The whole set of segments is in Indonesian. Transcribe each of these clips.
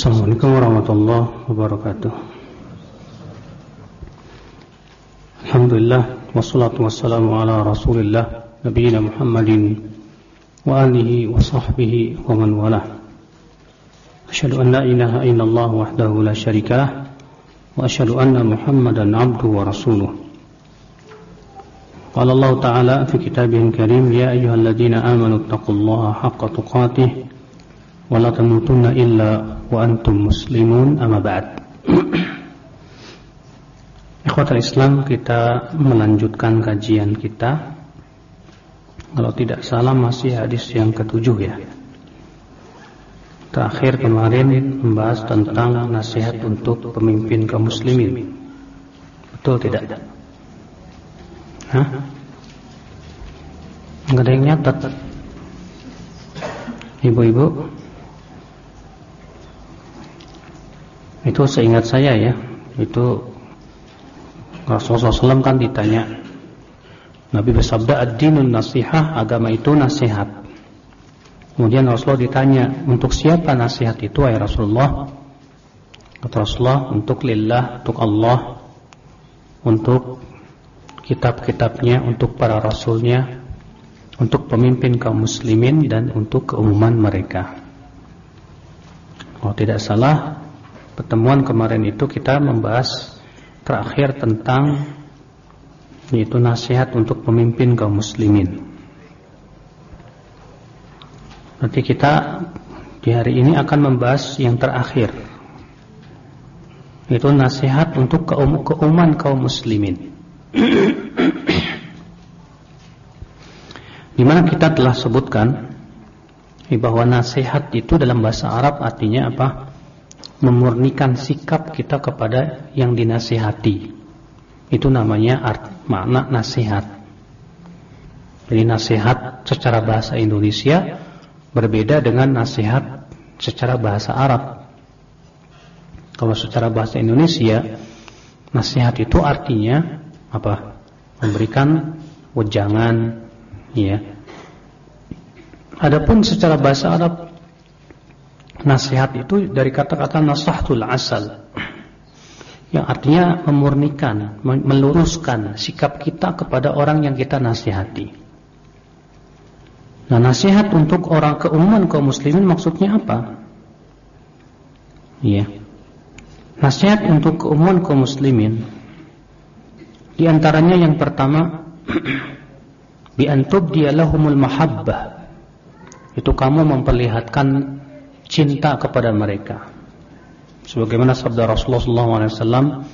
Assalamualaikum warahmatullahi wabarakatuh. Alhamdulillah Wassalatu wassalamu ala rasulillah Nabiina Muhammadin Wa alihi wa sahbihi wa man walah. Asyadu an la ilaha illallah wahdahu la syarikalah Wa asyadu anna muhammadan abdu wa rasuluh. Qala Allah Ta'ala fi kitabih karim Ya ayuhalladina amanu attaqullaha haqqa tuqatih Wa la tamutunna illa wa antum muslimun amma ba'd Ikhwatal Islam kita melanjutkan kajian kita. Kalau tidak salah masih hadis yang ketujuh ya. Terakhir kemarin membahas tentang nasihat untuk pemimpin kaum muslimin. Betul tidak? Hah? Enggak ada yang nyatat Ibu-ibu Itu seingat saya ya. Itu Rasulullah SAW kan ditanya Nabi bersabda ad-dinun nasihah agama itu nasihat. Kemudian Rasulullah ditanya untuk siapa nasihat itu ayah Rasulullah? Kata Rasulullah untuk lillah untuk Allah untuk kitab-kitabnya untuk para rasulnya untuk pemimpin kaum muslimin dan untuk keumuman mereka. Kalau tidak salah pertemuan kemarin itu kita membahas terakhir tentang yaitu nasihat untuk pemimpin kaum muslimin. Nanti kita di hari ini akan membahas yang terakhir yaitu nasihat untuk keum keuman kaum muslimin. di mana kita telah sebutkan bahwa nasihat itu dalam bahasa Arab artinya apa? Memurnikan sikap kita kepada yang dinasihati. Itu namanya art, makna nasihat. Jadi nasihat secara bahasa Indonesia berbeda dengan nasihat secara bahasa Arab. Kalau secara bahasa Indonesia, nasihat itu artinya apa? Memberikan wejangan, ya. Adapun secara bahasa Arab Nasihat itu dari kata-kata nasahtul asal yang artinya memurnikan, meluruskan sikap kita kepada orang yang kita nasihati. Nah, nasihat untuk orang keumuman kaum muslimin maksudnya apa? Iya. Nasihat untuk keumuman kaum muslimin di antaranya yang pertama bi antub dialahumul mahabbah. Itu kamu memperlihatkan cinta kepada mereka. Sebagaimana sabda Rasulullah SAW,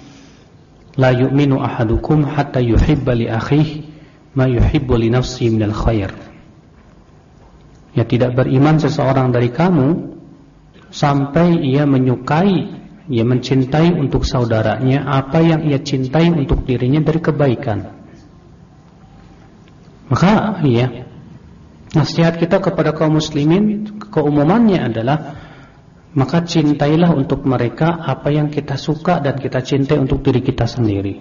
La yu'minu ahadukum hatta yuhibba li akhihi ma yuhibbu li nafsi minal. Ya tidak beriman seseorang dari kamu sampai ia menyukai, ia mencintai untuk saudaranya apa yang ia cintai untuk dirinya dari kebaikan. Maka ya Nasihat kita kepada kaum muslimin keumumannya adalah maka cintailah untuk mereka apa yang kita suka dan kita cintai untuk diri kita sendiri.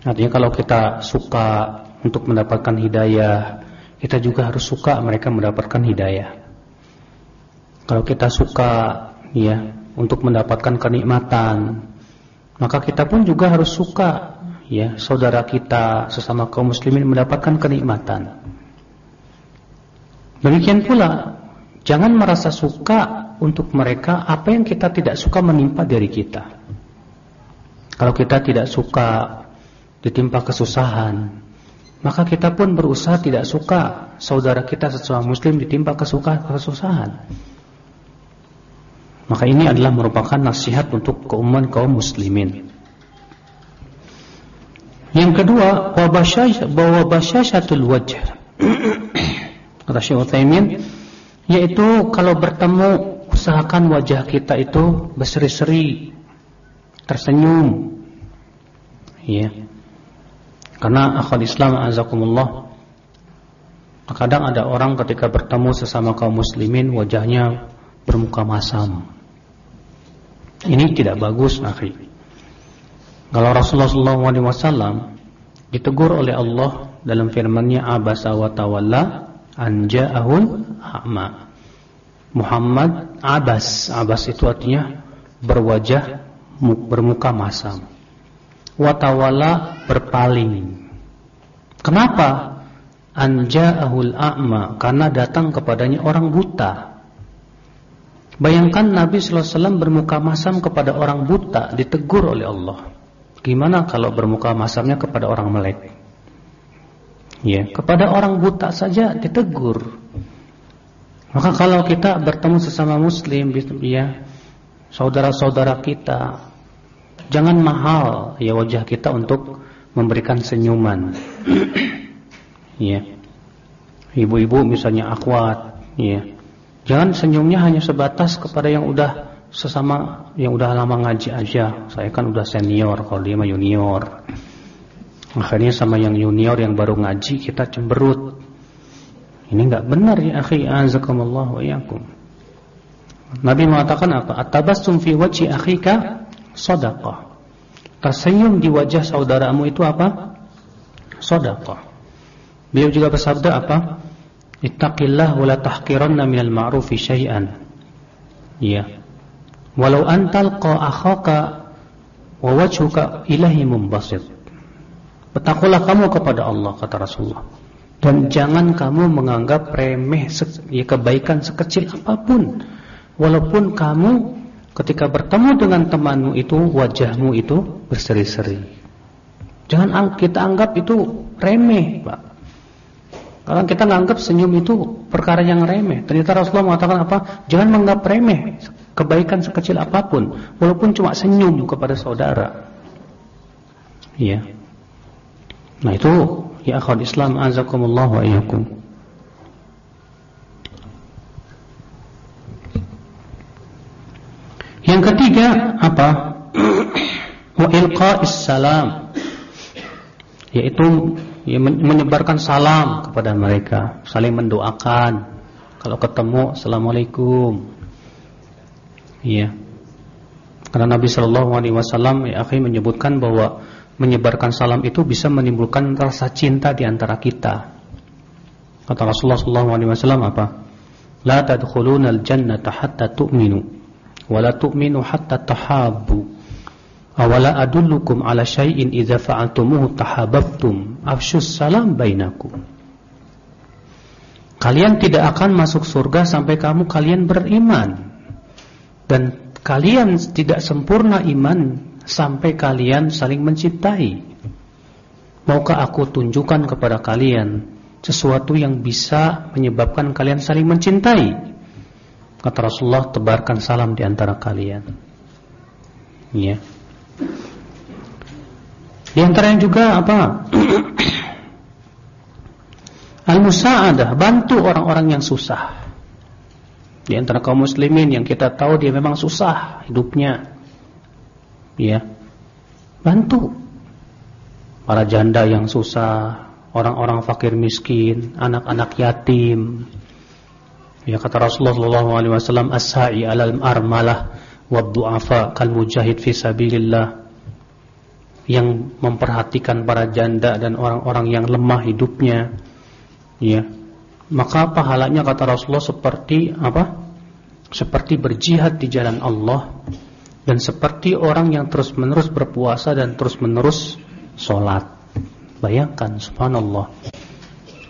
Artinya kalau kita suka untuk mendapatkan hidayah, kita juga harus suka mereka mendapatkan hidayah. Kalau kita suka ya untuk mendapatkan kenikmatan, maka kita pun juga harus suka ya saudara kita sesama kaum muslimin mendapatkan kenikmatan. Demikian pula jangan merasa suka untuk mereka apa yang kita tidak suka menimpa dari kita. Kalau kita tidak suka ditimpa kesusahan, maka kita pun berusaha tidak suka saudara kita sesama muslim ditimpa kesukaan kesusahan. Maka ini adalah merupakan nasihat untuk keumuman kaum muslimin. Yang kedua, wabashashatul wajh. kata Syekh Utsaimin yaitu kalau bertemu usahakan wajah kita itu berseri-seri tersenyum. Ya karena akhwat Islam azakumullah kadang ada orang ketika bertemu sesama kaum muslimin wajahnya bermuka masam. Ini tidak bagus akhi. Kalau Rasulullah SAW ditegur oleh Allah dalam firman-Nya abasa wa tawalla anja'ahul a'ma. Muhammad abas. Abas itu artinya berwajah bermuka masam. Watawala berpaling. Kenapa? Anja'ahul a'ma karena datang kepadanya orang buta. Bayangkan Nabi wasallam bermuka masam kepada orang buta ditegur oleh Allah. Gimana kalau bermuka masamnya kepada orang melek? Ya, kepada orang buta saja ditegur. Maka kalau kita bertemu sesama muslim ya, saudara-saudara kita, jangan mahal ya wajah kita untuk memberikan senyuman. ya. Ibu-ibu misalnya akhwat, ya. Jangan senyumnya hanya sebatas kepada yang udah sesama yang udah lama ngaji aja. Saya kan udah senior, kalau dia mah junior. Akhirnya sama yang junior yang baru ngaji kita cemberut. Ini enggak benar ya akhi azakumullah wa iyyakum. Nabi mengatakan apa? At-tabassum fi wajhi akhika shadaqah. Tersenyum di wajah saudaramu itu apa? Shadaqah. Beliau juga bersabda apa? Ittaqillah wa la tahqiranna minal ma'rufi syai'an. Ya. Walau antalqa akhaka wa wajhuka ilahi mumbasit. Bertakwalah kamu kepada Allah kata Rasulullah. Dan jangan kamu menganggap remeh ya kebaikan sekecil apa pun. Walaupun kamu ketika bertemu dengan temanmu itu wajahmu itu berseri-seri. Jangan kita anggap itu remeh, Pak. Kalau kita menganggap senyum itu perkara yang remeh. Ternyata Rasulullah mengatakan apa? Jangan menganggap remeh kebaikan sekecil apa pun, walaupun cuma senyum kepada saudara. Iya. Nah itu Ya akhwat Islam azakumullah wa iyyakum. Yang ketiga apa? Wa ilqa'is salam. Yaitu ya, menyebarkan salam kepada mereka, saling mendoakan. Kalau ketemu assalamualaikum. Iya. Karena Nabi Shallallahu alaihi wasallam ya akhi menyebutkan bahwa menyebarkan salam itu bisa menimbulkan rasa cinta di antara kita. Kata Rasulullah SAW apa? La tadkhuluna al-jannata hatta tu'minu wa la tu'minu hatta tahabbu. Awala adullukum ala syai'in idza fa'altumuhu tahabbtum. Afshus salam bainakum. Kalian tidak akan masuk surga sampai kamu kalian beriman. Dan kalian tidak sempurna iman sampai kalian saling mencintai. Maukah aku tunjukkan kepada kalian sesuatu yang bisa menyebabkan kalian saling mencintai? Kata Rasulullah, tebarkan salam di antara kalian. Ya. Di antaranya juga apa? Al-musa'adah, bantu orang-orang yang susah. Di antara kaum muslimin yang kita tahu dia memang susah hidupnya ya bantu para janda yang susah, orang-orang fakir miskin, anak-anak yatim. Ya kata Rasulullah sallallahu alaihi wasallam 'alal armalah wad-du'afa kal mujahid fi sabilillah. Yang memperhatikan para janda dan orang-orang yang lemah hidupnya. Ya. Maka pahalanya kata Rasulullah seperti apa? Seperti berjihad di jalan Allah dan seperti orang yang terus-menerus berpuasa dan terus-menerus sholat. Bayangkan, subhanallah.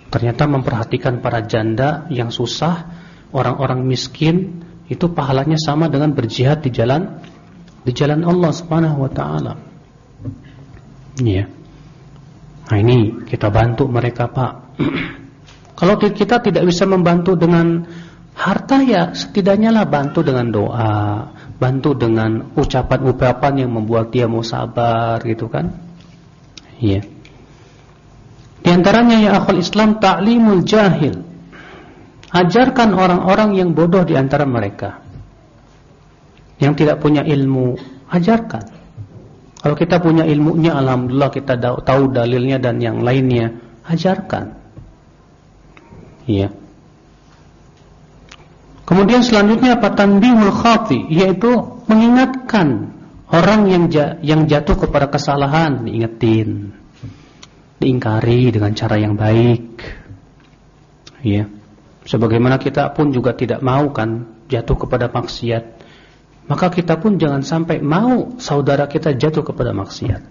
Ternyata memperhatikan para janda yang susah, orang-orang miskin, itu pahalanya sama dengan berjihad di jalan di jalan Allah Subhanahu wa taala. Iya. Nah, ini kita bantu mereka, Pak. Kalau kita tidak bisa membantu dengan harta ya setidaknya lah bantu dengan doa, bantu dengan ucapan-ucapan yang membuat dia mau sabar gitu kan? Iya. Di antaranya ya akhul Islam ta'limul jahil. Ajarkan orang-orang yang bodoh di antara mereka. Yang tidak punya ilmu ajarkan. Kalau kita punya ilmunya alhamdulillah kita tahu dalilnya dan yang lainnya ajarkan. Iya Kemudian selanjutnya apa tanbihul khati yaitu mengingatkan orang yang yang jatuh kepada kesalahan diingetin, diingkari dengan cara yang baik. Ya. Sebagaimana kita pun juga tidak mau kan jatuh kepada maksiat, maka kita pun jangan sampai mau saudara kita jatuh kepada maksiat.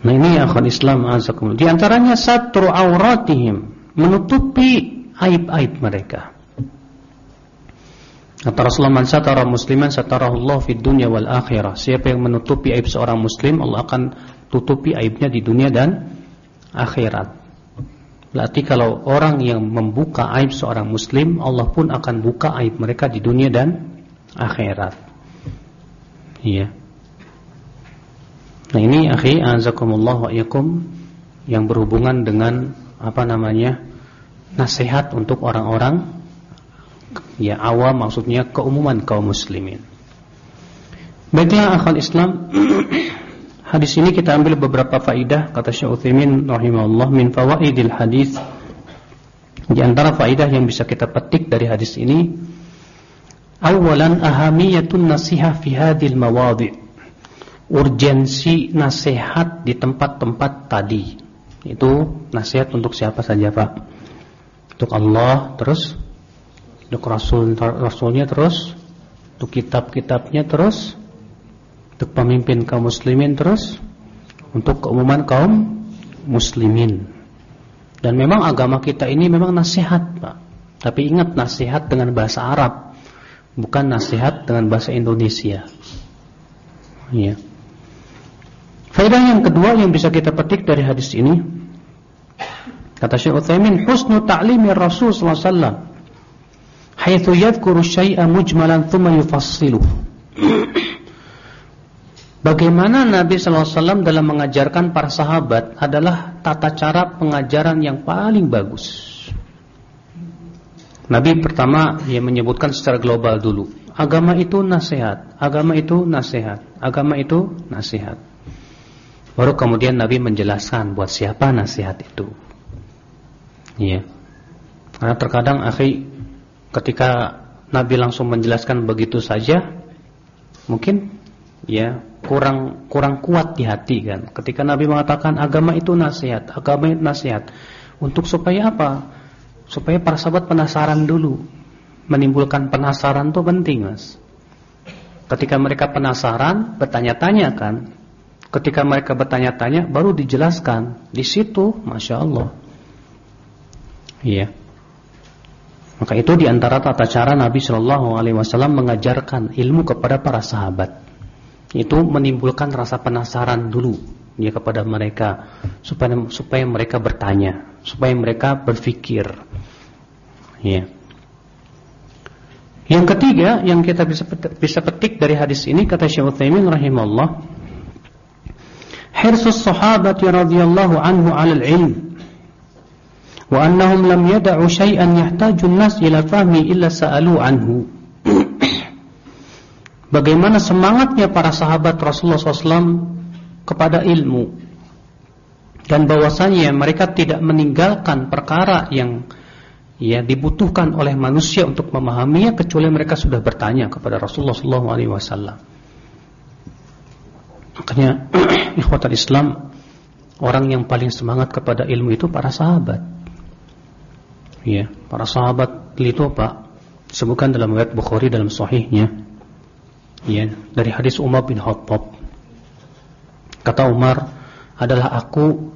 Nah ini akhwan Islam azakumullah. Di antaranya satru auratihim, menutupi aib-aib mereka. Kata Rasulullah man satara musliman Allah fid dunya wal akhirah. Siapa yang menutupi aib seorang muslim, Allah akan tutupi aibnya di dunia dan akhirat. Berarti kalau orang yang membuka aib seorang muslim, Allah pun akan buka aib mereka di dunia dan akhirat. Iya. Nah ini akhi azakumullah wa iyakum yang berhubungan dengan apa namanya? nasihat untuk orang-orang ya awam maksudnya keumuman kaum muslimin. Baiklah akhwat Islam, hadis ini kita ambil beberapa faidah kata Syekh Utsaimin rahimahullah min fawaidil hadis. Di antara faidah yang bisa kita petik dari hadis ini, awalan ahamiyatun nasihat fi hadhil mawadhi. Urgensi nasihat di tempat-tempat tadi. Itu nasihat untuk siapa saja, Pak? Untuk Allah terus untuk rasul rasulnya terus, untuk kitab-kitabnya terus, untuk pemimpin kaum muslimin terus, untuk keumuman kaum muslimin. Dan memang agama kita ini memang nasihat, Pak. Tapi ingat nasihat dengan bahasa Arab, bukan nasihat dengan bahasa Indonesia. Ya. Faedah yang kedua yang bisa kita petik dari hadis ini kata Syekh Utsaimin husnu ta'limir Rasul sallallahu alaihi wasallam haitsu yadhkuru syai'a mujmalan thumma yufassiluh. Bagaimana Nabi SAW dalam mengajarkan para sahabat adalah tata cara pengajaran yang paling bagus. Nabi pertama dia menyebutkan secara global dulu. Agama itu nasihat, agama itu nasihat, agama itu nasihat. Baru kemudian Nabi menjelaskan buat siapa nasihat itu. Iya. Karena terkadang akhi ketika Nabi langsung menjelaskan begitu saja mungkin ya kurang kurang kuat di hati kan ketika Nabi mengatakan agama itu nasihat agama itu nasihat untuk supaya apa supaya para sahabat penasaran dulu menimbulkan penasaran itu penting mas ketika mereka penasaran bertanya-tanya kan ketika mereka bertanya-tanya baru dijelaskan di situ masya Allah iya maka itu di antara tata cara Nabi Shallallahu Alaihi Wasallam mengajarkan ilmu kepada para sahabat. Itu menimbulkan rasa penasaran dulu ya kepada mereka supaya supaya mereka bertanya, supaya mereka berpikir. Ya. Yang ketiga yang kita bisa bisa petik dari hadis ini kata Syekh Utsaimin rahimahullah, hirsus sahabati radhiyallahu anhu 'alal ilm wa annahum lam yad'u syai'an yahtaju an-nas ila fahmi illa sa'alu anhu. Bagaimana semangatnya para sahabat Rasulullah SAW kepada ilmu dan bahwasanya mereka tidak meninggalkan perkara yang ya dibutuhkan oleh manusia untuk memahaminya kecuali mereka sudah bertanya kepada Rasulullah SAW. Makanya ikhwatul Islam orang yang paling semangat kepada ilmu itu para sahabat. Ya, para sahabat itu Pak sebutkan dalam riwayat Bukhari dalam sahihnya. Ya, dari hadis Umar bin Khattab. Kata Umar, adalah aku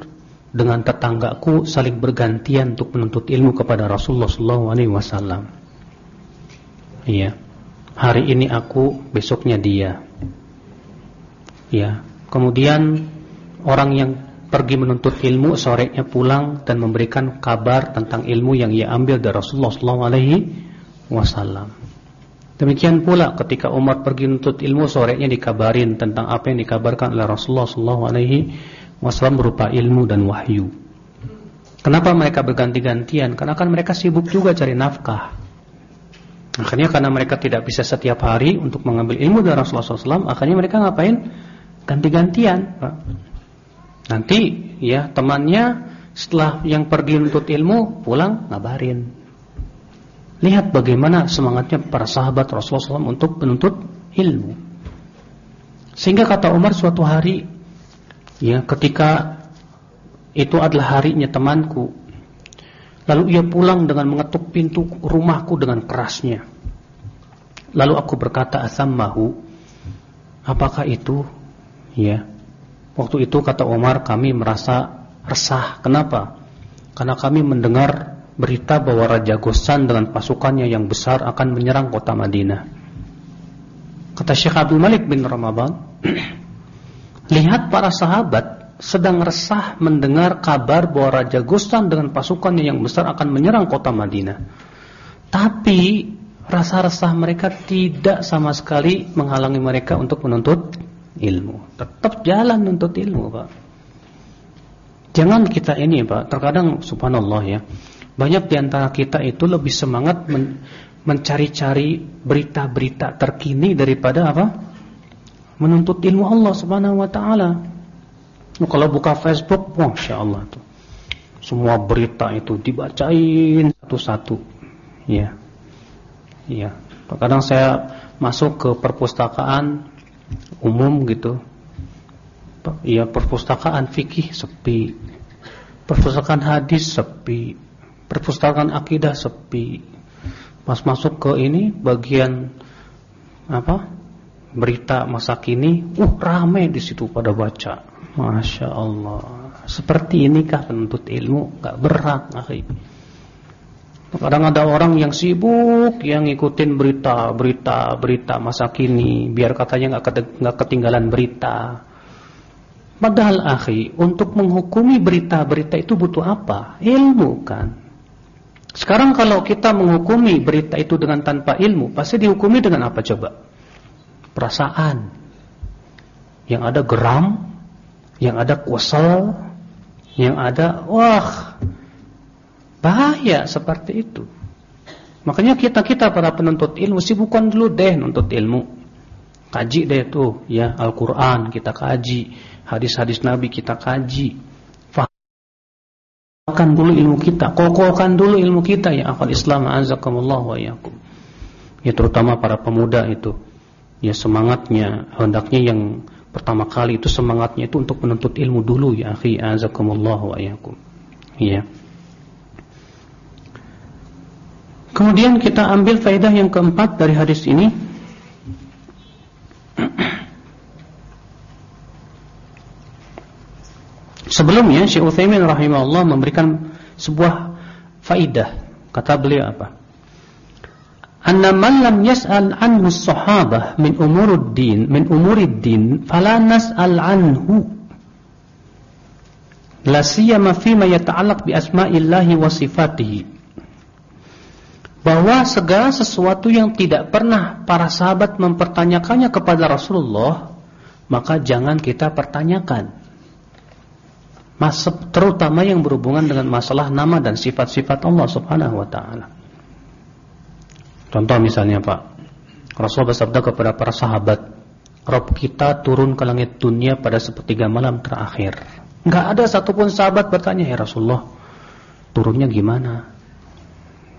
dengan tetanggaku saling bergantian untuk menuntut ilmu kepada Rasulullah sallallahu alaihi wasallam. Iya. Hari ini aku, besoknya dia. Ya. Kemudian orang yang pergi menuntut ilmu, sorenya pulang dan memberikan kabar tentang ilmu yang ia ambil dari Rasulullah SAW. Demikian pula ketika Umar pergi menuntut ilmu, sorenya dikabarin tentang apa yang dikabarkan oleh Rasulullah SAW berupa ilmu dan wahyu. Kenapa mereka berganti-gantian? Karena kan mereka sibuk juga cari nafkah. Akhirnya karena mereka tidak bisa setiap hari untuk mengambil ilmu dari Rasulullah SAW, akhirnya mereka ngapain? Ganti-gantian. Nanti ya temannya setelah yang pergi untuk ilmu pulang ngabarin. Lihat bagaimana semangatnya para sahabat Rasulullah SAW untuk menuntut ilmu. Sehingga kata Umar suatu hari ya ketika itu adalah harinya temanku. Lalu ia pulang dengan mengetuk pintu rumahku dengan kerasnya. Lalu aku berkata asammahu, apakah itu? Ya. Waktu itu kata Umar kami merasa resah. Kenapa? Karena kami mendengar berita bahwa Raja Gosan dengan pasukannya yang besar akan menyerang kota Madinah. Kata Syekh Abdul Malik bin Ramadan, lihat para sahabat sedang resah mendengar kabar bahwa Raja Gosan dengan pasukannya yang besar akan menyerang kota Madinah. Tapi rasa resah mereka tidak sama sekali menghalangi mereka untuk menuntut ilmu. Tetap jalan menuntut ilmu, Pak. Jangan kita ini Pak, terkadang subhanallah ya, banyak di antara kita itu lebih semangat men mencari-cari berita-berita terkini daripada apa? Menuntut ilmu Allah subhanahu wa ta'ala. Kalau buka Facebook, Masya Allah tuh. Semua berita itu dibacain satu-satu. Ya. Ya. Terkadang saya masuk ke perpustakaan umum gitu ya perpustakaan fikih sepi, perpustakaan hadis sepi, perpustakaan akidah sepi. Pas masuk ke ini bagian apa? Berita masa kini, uh ramai di situ pada baca. Masya Allah. Seperti inikah penuntut ilmu? Gak berat, akhi. Kadang ada orang yang sibuk yang ngikutin berita, berita, berita masa kini, biar katanya nggak ketinggalan berita. Padahal akhi, untuk menghukumi berita-berita itu butuh apa? Ilmu kan. Sekarang kalau kita menghukumi berita itu dengan tanpa ilmu, pasti dihukumi dengan apa coba? Perasaan. Yang ada geram, yang ada kuasal, yang ada wah bahaya seperti itu. Makanya kita-kita para penuntut ilmu sibukkan dulu deh nuntut ilmu. Kaji deh tuh ya Al-Qur'an kita kaji hadis-hadis Nabi kita kaji. Fahamkan dulu ilmu kita, kokohkan dulu ilmu kita ya akal Islam azakumullah wa yakum. Ya terutama para pemuda itu. Ya semangatnya hendaknya yang pertama kali itu semangatnya itu untuk menuntut ilmu dulu ya akhi azakumullah wa yakum. Ya. Kemudian kita ambil faedah yang keempat dari hadis ini Sebelumnya Syekh Utsaimin rahimahullah memberikan sebuah faidah. Kata beliau apa? Anna man lam yas'al anhu sahabah min umuruddin min umuriddin fala nas'al anhu. La siyama fima yata'allaq bi asma'illahi wa sifatihi. Bahwa segala sesuatu yang tidak pernah para sahabat mempertanyakannya kepada Rasulullah, maka jangan kita pertanyakan terutama yang berhubungan dengan masalah nama dan sifat-sifat Allah Subhanahu wa taala. Contoh misalnya Pak, Rasul bersabda kepada para sahabat, "Rob kita turun ke langit dunia pada sepertiga malam terakhir." Enggak ada satupun sahabat bertanya, "Ya Rasulullah, turunnya gimana?"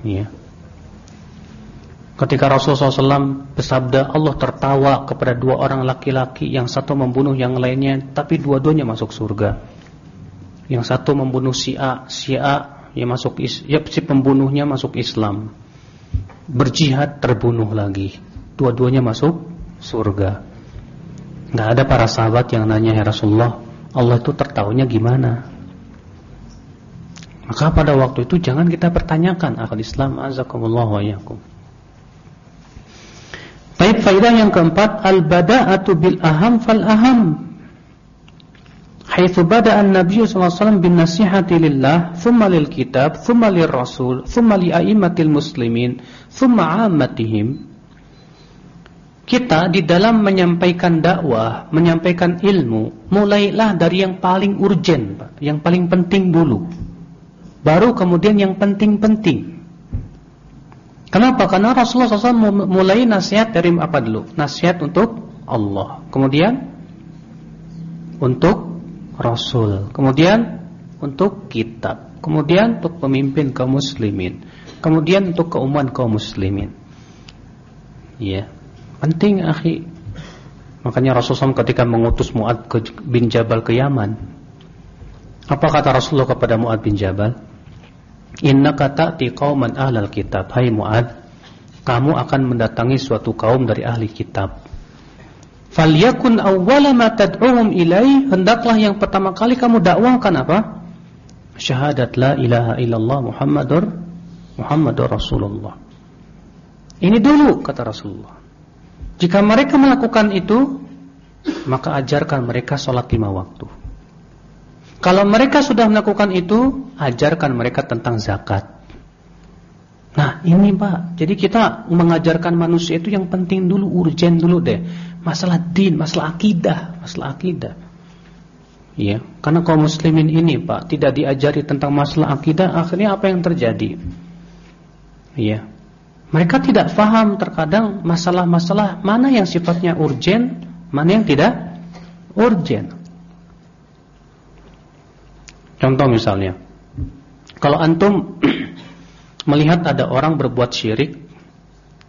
Ya. Ketika Rasulullah SAW bersabda, Allah tertawa kepada dua orang laki-laki, yang satu membunuh yang lainnya, tapi dua-duanya masuk surga. Yang satu membunuh si A, si A yang masuk ya si pembunuhnya masuk Islam. Berjihad terbunuh lagi. Dua-duanya masuk surga. Enggak ada para sahabat yang nanya ya Rasulullah, Allah itu tertahunya gimana? Maka pada waktu itu jangan kita pertanyakan akal Islam azakumullah wa yakum. Baik faedah yang keempat al-bada'atu bil aham fal aham haitsu bada'a an-nabiy sallallahu alaihi wasallam bin nasihati lillah thumma lil kitab thumma lir rasul thumma li a'immatil muslimin thumma 'ammatihim kita di dalam menyampaikan dakwah, menyampaikan ilmu, mulailah dari yang paling urgen, Pak, yang paling penting dulu. Baru kemudian yang penting-penting. Kenapa? Karena Rasulullah SAW mulai nasihat dari apa dulu? Nasihat untuk Allah. Kemudian untuk Rasul. Kemudian untuk kitab. Kemudian untuk pemimpin kaum muslimin. Kemudian untuk keumuman kaum muslimin. Ya. Penting akhi. Makanya Rasulullah ketika mengutus Mu'ad bin Jabal ke Yaman. Apa kata Rasulullah kepada Mu'ad bin Jabal? Innaka ta'ti qauman ahlal kitab. Hai Muad, kamu akan mendatangi suatu kaum dari ahli kitab. Falyakun awwala ma tad'uhum ilai, hendaklah yang pertama kali kamu dakwakan apa? Syahadat la ilaha illallah Muhammadur Muhammadur Rasulullah. Ini dulu kata Rasulullah. Jika mereka melakukan itu, maka ajarkan mereka sholat lima waktu. Kalau mereka sudah melakukan itu, ajarkan mereka tentang zakat. Nah ini Pak, jadi kita mengajarkan manusia itu yang penting dulu, urgen dulu deh. Masalah din, masalah akidah, masalah akidah. Iya, karena kaum muslimin ini Pak tidak diajari tentang masalah akidah, akhirnya apa yang terjadi? Iya. Mereka tidak faham terkadang masalah-masalah mana yang sifatnya urgen, mana yang tidak urgen. Contoh misalnya, kalau antum melihat ada orang berbuat syirik,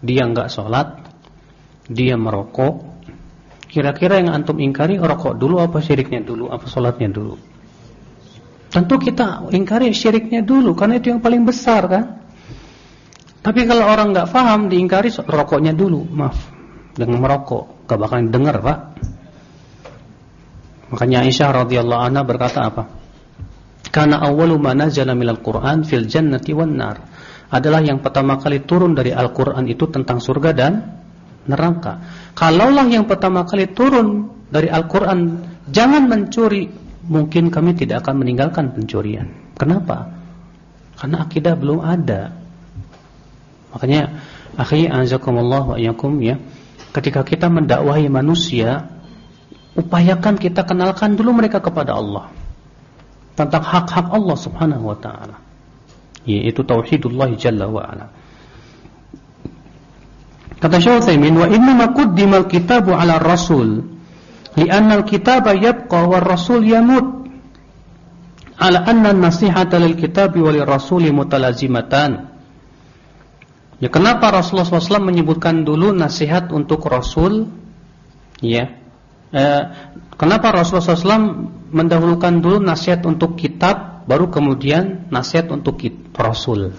dia enggak sholat, dia merokok, kira-kira yang antum ingkari rokok dulu apa syiriknya dulu, apa sholatnya dulu? Tentu kita ingkari syiriknya dulu, karena itu yang paling besar kan. Tapi kalau orang nggak paham diingkari rokoknya dulu, maaf, dengan merokok, gak bakalan dengar pak. Makanya Aisyah radhiyallahu anha berkata apa? Karena awwalu ma nazala minal Qur'an fil jannati wan nar. Adalah yang pertama kali turun dari Al-Qur'an itu tentang surga dan neraka. Kalaulah yang pertama kali turun dari Al-Qur'an jangan mencuri, mungkin kami tidak akan meninggalkan pencurian. Kenapa? Karena akidah belum ada. Makanya akhi azakumullah wa iyyakum ya. Ketika kita mendakwahi manusia, upayakan kita kenalkan dulu mereka kepada Allah tentang hak-hak Allah Subhanahu wa taala. Yaitu tauhidullah jalla wa ala. Kata Syekh Utsaimin, "Wa inna ma qaddima al-kitabu 'ala ar-rasul li'anna al-kitaba yabqa wa ar-rasul yamut." Ala anna an-nasihata lil-kitabi wa lir-rasuli mutalazimatan. Ya kenapa Rasulullah SAW menyebutkan dulu nasihat untuk Rasul? Ya, eh, kenapa Rasulullah SAW mendahulukan dulu nasihat untuk kitab, baru kemudian nasihat untuk Rasul.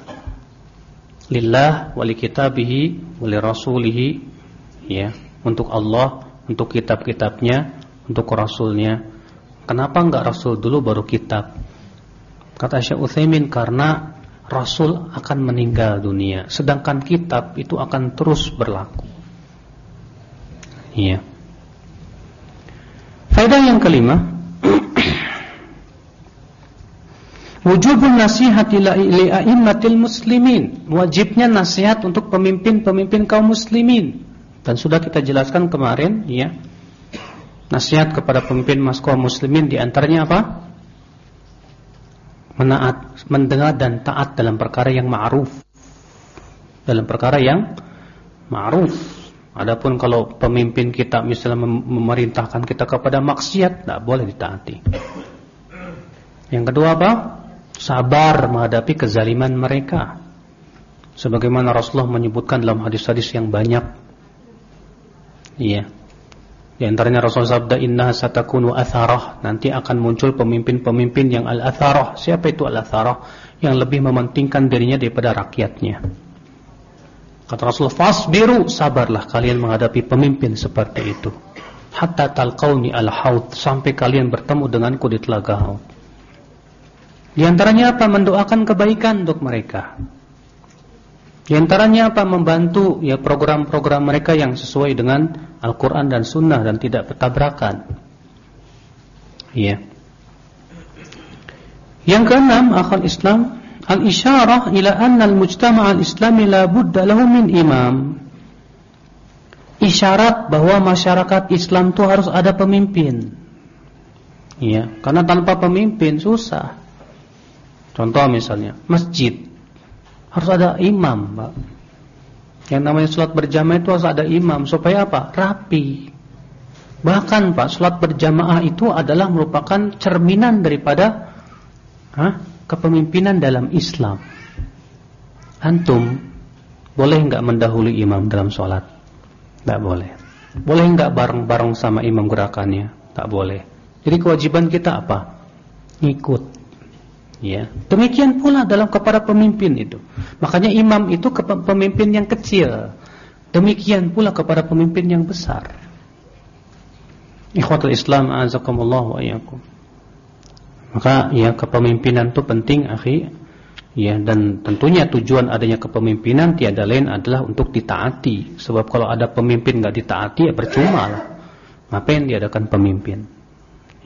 Lillah wali kitabihi wali rasulihi ya, untuk Allah, untuk kitab-kitabnya, untuk rasulnya. Kenapa enggak rasul dulu baru kitab? Kata Syekh Utsaimin karena rasul akan meninggal dunia, sedangkan kitab itu akan terus berlaku. Iya. Faedah yang kelima Wujubun nasihati li a'immatil muslimin Wajibnya nasihat untuk pemimpin-pemimpin kaum muslimin Dan sudah kita jelaskan kemarin ya Nasihat kepada pemimpin mas kaum muslimin di antaranya apa? Menaat, mendengar dan taat dalam perkara yang ma'ruf Dalam perkara yang ma'ruf Adapun kalau pemimpin kita misalnya memerintahkan kita kepada maksiat, tidak boleh ditaati. Yang kedua apa? Sabar menghadapi kezaliman mereka. Sebagaimana Rasulullah menyebutkan dalam hadis-hadis yang banyak. Iya. Di antaranya Rasulullah sabda inna satakunu atharah. Nanti akan muncul pemimpin-pemimpin yang al-atharah. Siapa itu al-atharah? Yang lebih mementingkan dirinya daripada rakyatnya. Kata Rasul, fasbiru, sabarlah kalian menghadapi pemimpin seperti itu. Hatta talqauni al-haud, sampai kalian bertemu denganku di telaga haud. Di antaranya apa? Mendoakan kebaikan untuk mereka. Di antaranya apa? Membantu ya program-program mereka yang sesuai dengan Al-Quran dan Sunnah dan tidak bertabrakan. Iya. Yang keenam, akhal Islam al-isyarah ila anna al-mujtama' al-islami la budda lahu min imam. Isyarat bahwa masyarakat Islam itu harus ada pemimpin. Ya, karena tanpa pemimpin susah. Contoh misalnya, masjid harus ada imam, Pak. Yang namanya salat berjamaah itu harus ada imam supaya apa? Rapi. Bahkan Pak, salat berjamaah itu adalah merupakan cerminan daripada Hah? kepemimpinan dalam Islam. Antum boleh enggak mendahului imam dalam sholat? Tidak boleh. Boleh enggak bareng-bareng sama imam gerakannya? Tak boleh. Jadi kewajiban kita apa? Ngikut. Ya, demikian pula dalam kepada pemimpin itu. Makanya imam itu ke pemimpin yang kecil. Demikian pula kepada pemimpin yang besar. Ikhwatul Islam azakumullah wa iyyakum. Maka ya kepemimpinan itu penting, akhi. Ya, dan tentunya tujuan adanya kepemimpinan tiada lain adalah untuk ditaati. Sebab kalau ada pemimpin nggak ditaati ya percuma lah. Ngapain diadakan pemimpin?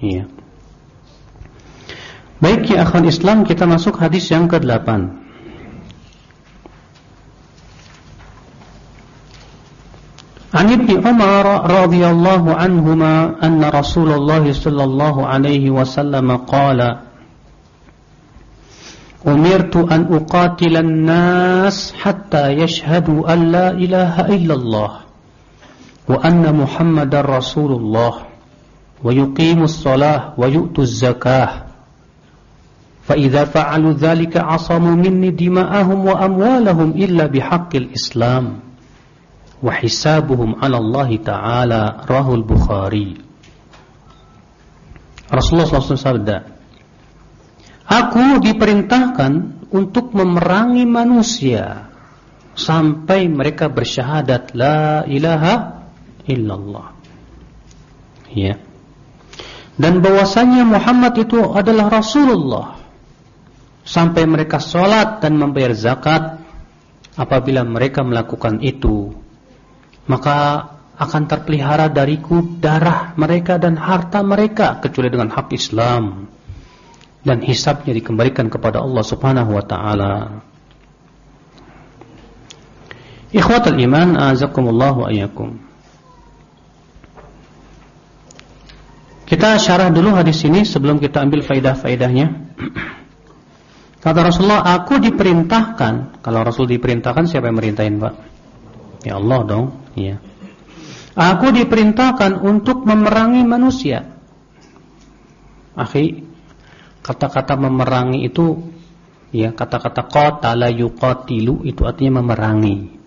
Iya. Baik ya akhwan Islam kita masuk hadis yang ke-8 An Ibnu Umar radhiyallahu anhuma anna Rasulullah sallallahu alaihi wasallam qala Umirtu an uqatila an-nas hatta yashhadu an la ilaha illallah wa anna Muhammadar Rasulullah wa yuqimus salah wa yu'tuz zakah فإذا فعلوا ذلك عصموا مني دماءهم وأموالهم إلا بحق الإسلام وحسابهم على الله تعالى راه البخاري Rasulullah SAW sabda Aku diperintahkan untuk memerangi manusia sampai mereka bersyahadat la ilaha illallah. Ya. Dan bahwasanya Muhammad itu adalah Rasulullah sampai mereka sholat dan membayar zakat apabila mereka melakukan itu maka akan terpelihara dariku darah mereka dan harta mereka kecuali dengan hak Islam dan hisabnya dikembalikan kepada Allah Subhanahu wa taala. Ikhwatul iman, azakumullah wa ayyakum. Kita syarah dulu hadis ini sebelum kita ambil faidah-faidahnya. Kata Rasulullah, aku diperintahkan. Kalau Rasul diperintahkan, siapa yang merintahin, Pak? Ya Allah dong. Iya. Aku diperintahkan untuk memerangi manusia. Akhi, kata-kata memerangi itu, ya kata-kata qatala yuqatilu itu artinya memerangi.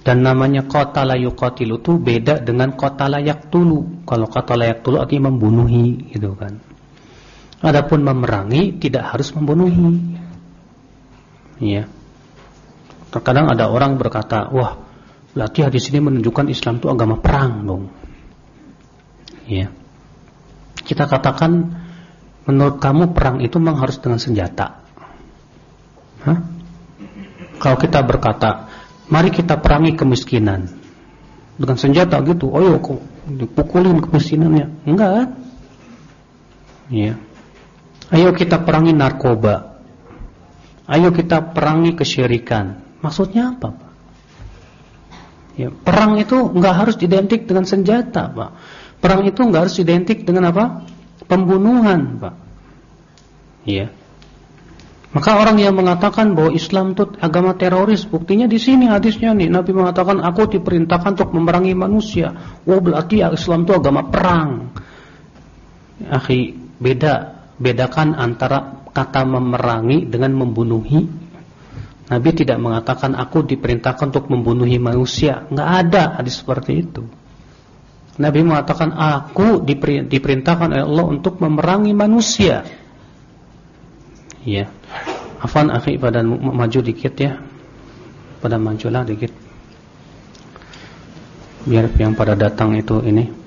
Dan namanya qatala yuqatilu itu beda dengan qatala yaktulu. Kalau qatala yaktulu artinya membunuhi, gitu kan. Adapun memerangi tidak harus membunuhi. Ya. Terkadang ada orang berkata, "Wah, berarti hadis ini menunjukkan Islam itu agama perang dong." Ya. Kita katakan menurut kamu perang itu memang harus dengan senjata. Hah? Kalau kita berkata, "Mari kita perangi kemiskinan." Dengan senjata gitu, oh kok dipukulin kemiskinannya. Enggak? Ya. Ayo kita perangi narkoba. Ayo kita perangi kesyirikan. Maksudnya apa, Pak? Ya, perang itu nggak harus identik dengan senjata, Pak. Perang itu nggak harus identik dengan apa? Pembunuhan, Pak. Ya. Maka orang yang mengatakan bahwa Islam itu agama teroris, buktinya di sini hadisnya nih. Nabi mengatakan aku diperintahkan untuk memerangi manusia. Oh, berarti Islam itu agama perang. Akhi, beda bedakan antara kata memerangi dengan membunuhi. Nabi tidak mengatakan aku diperintahkan untuk membunuhi manusia. Nggak ada hadis seperti itu. Nabi mengatakan aku diperintahkan oleh Allah untuk memerangi manusia. Ya. Afan akhi pada maju dikit ya. Pada majulah dikit. Biar yang pada datang itu ini